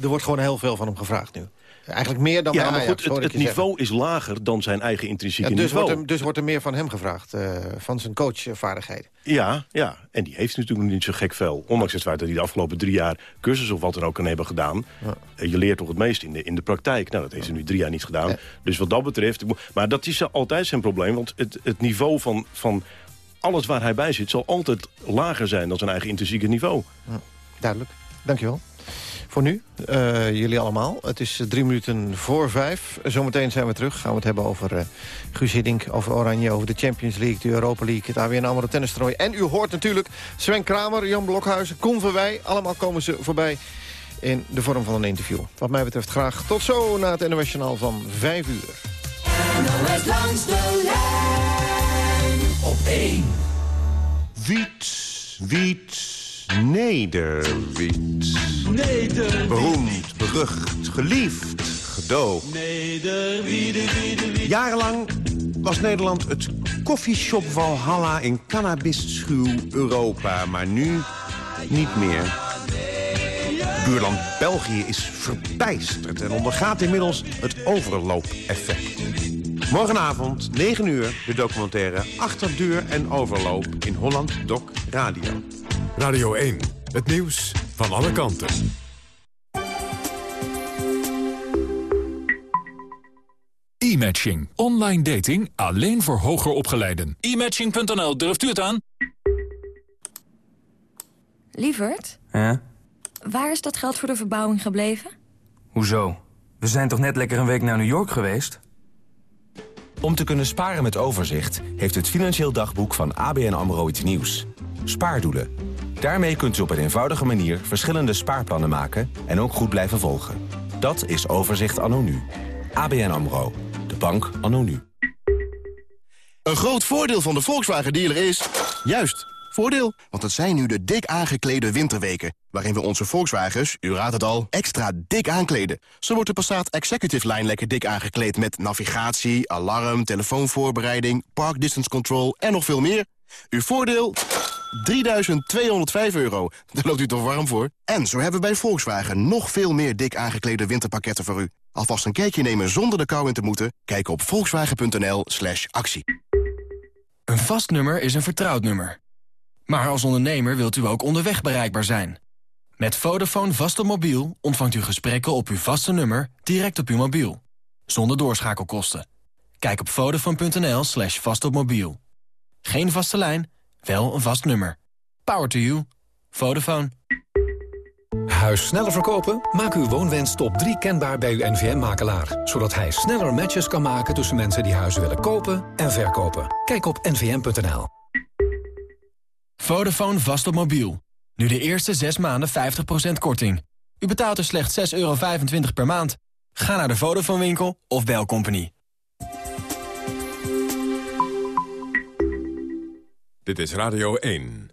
Er wordt gewoon heel veel van hem gevraagd nu. Eigenlijk meer dan ja, maar goed, het, het niveau is lager dan zijn eigen intrinsieke ja, dus niveau. Wordt er, dus wordt er meer van hem gevraagd, uh, van zijn coachvaardigheden. Ja, ja, en die heeft natuurlijk niet zo gek veel. Ondanks het feit dat hij de afgelopen drie jaar cursus of wat dan ook kan hebben gedaan. Ja. Eh, je leert toch het meest in de, in de praktijk. Nou, dat heeft hij nu drie jaar niet gedaan. Dus wat dat betreft... Maar dat is altijd zijn probleem, want het, het niveau van, van alles waar hij bij zit... zal altijd lager zijn dan zijn eigen intrinsieke niveau. duidelijk. Dankjewel. Voor nu, uh, jullie allemaal. Het is drie minuten voor vijf. Zometeen zijn we terug. Gaan we het hebben over uh, Guus Hiddink, over Oranje... over de Champions League, de Europa League... het AWN AMRO tennistrooi. En u hoort natuurlijk Sven Kramer, Jan Blokhuizen, Koen Verwij. Allemaal komen ze voorbij in de vorm van een interview. Wat mij betreft graag tot zo na het NOS Journaal van vijf uur. NOS langs de lijn op één. Wiet, wiet Nederwiet. Nederwiet. Beroemd, berucht, geliefd, gedoogd. Jarenlang was Nederland het koffieshop Valhalla in cannabisschuw Europa. Maar nu niet meer. Buurland België is verbijsterd en ondergaat inmiddels het overloopeffect. Morgenavond, 9 uur, de documentaire Achterdeur en Overloop in Holland Doc Radio. Radio 1, het nieuws van alle kanten. E-matching. Online dating alleen voor hoger opgeleiden. E-matching.nl, durft u het aan? Lievert? Ja? Waar is dat geld voor de verbouwing gebleven? Hoezo? We zijn toch net lekker een week naar New York geweest? Om te kunnen sparen met overzicht... heeft het Financieel Dagboek van ABN AMRO iets nieuws. Spaardoelen. Daarmee kunt u op een eenvoudige manier verschillende spaarplannen maken... en ook goed blijven volgen. Dat is Overzicht anno nu. ABN AMRO. De bank anno nu. Een groot voordeel van de Volkswagen dealer is... juist Voordeel, want het zijn nu de dik aangeklede winterweken... waarin we onze Volkswagens, u raadt het al, extra dik aankleden. Zo wordt de Passat Executive Line lekker dik aangekleed... met navigatie, alarm, telefoonvoorbereiding, park distance control en nog veel meer. Uw voordeel? 3.205 euro. Daar loopt u toch warm voor? En zo hebben we bij Volkswagen nog veel meer dik aangeklede winterpakketten voor u. Alvast een kijkje nemen zonder de kou in te moeten? Kijk op volkswagen.nl slash actie. Een vast nummer is een vertrouwd nummer. Maar als ondernemer wilt u ook onderweg bereikbaar zijn. Met Vodafone vast op mobiel ontvangt u gesprekken op uw vaste nummer direct op uw mobiel. Zonder doorschakelkosten. Kijk op vodafone.nl slash vastopmobiel. Geen vaste lijn, wel een vast nummer. Power to you. Vodafone. Huis sneller verkopen? Maak uw woonwens top 3 kenbaar bij uw NVM-makelaar. Zodat hij sneller matches kan maken tussen mensen die huizen willen kopen en verkopen. Kijk op nvm.nl. Vodafone vast op mobiel. Nu de eerste 6 maanden 50% korting. U betaalt er slechts 6,25 euro per maand. Ga naar de Vodafone winkel of bel Company. Dit is Radio 1.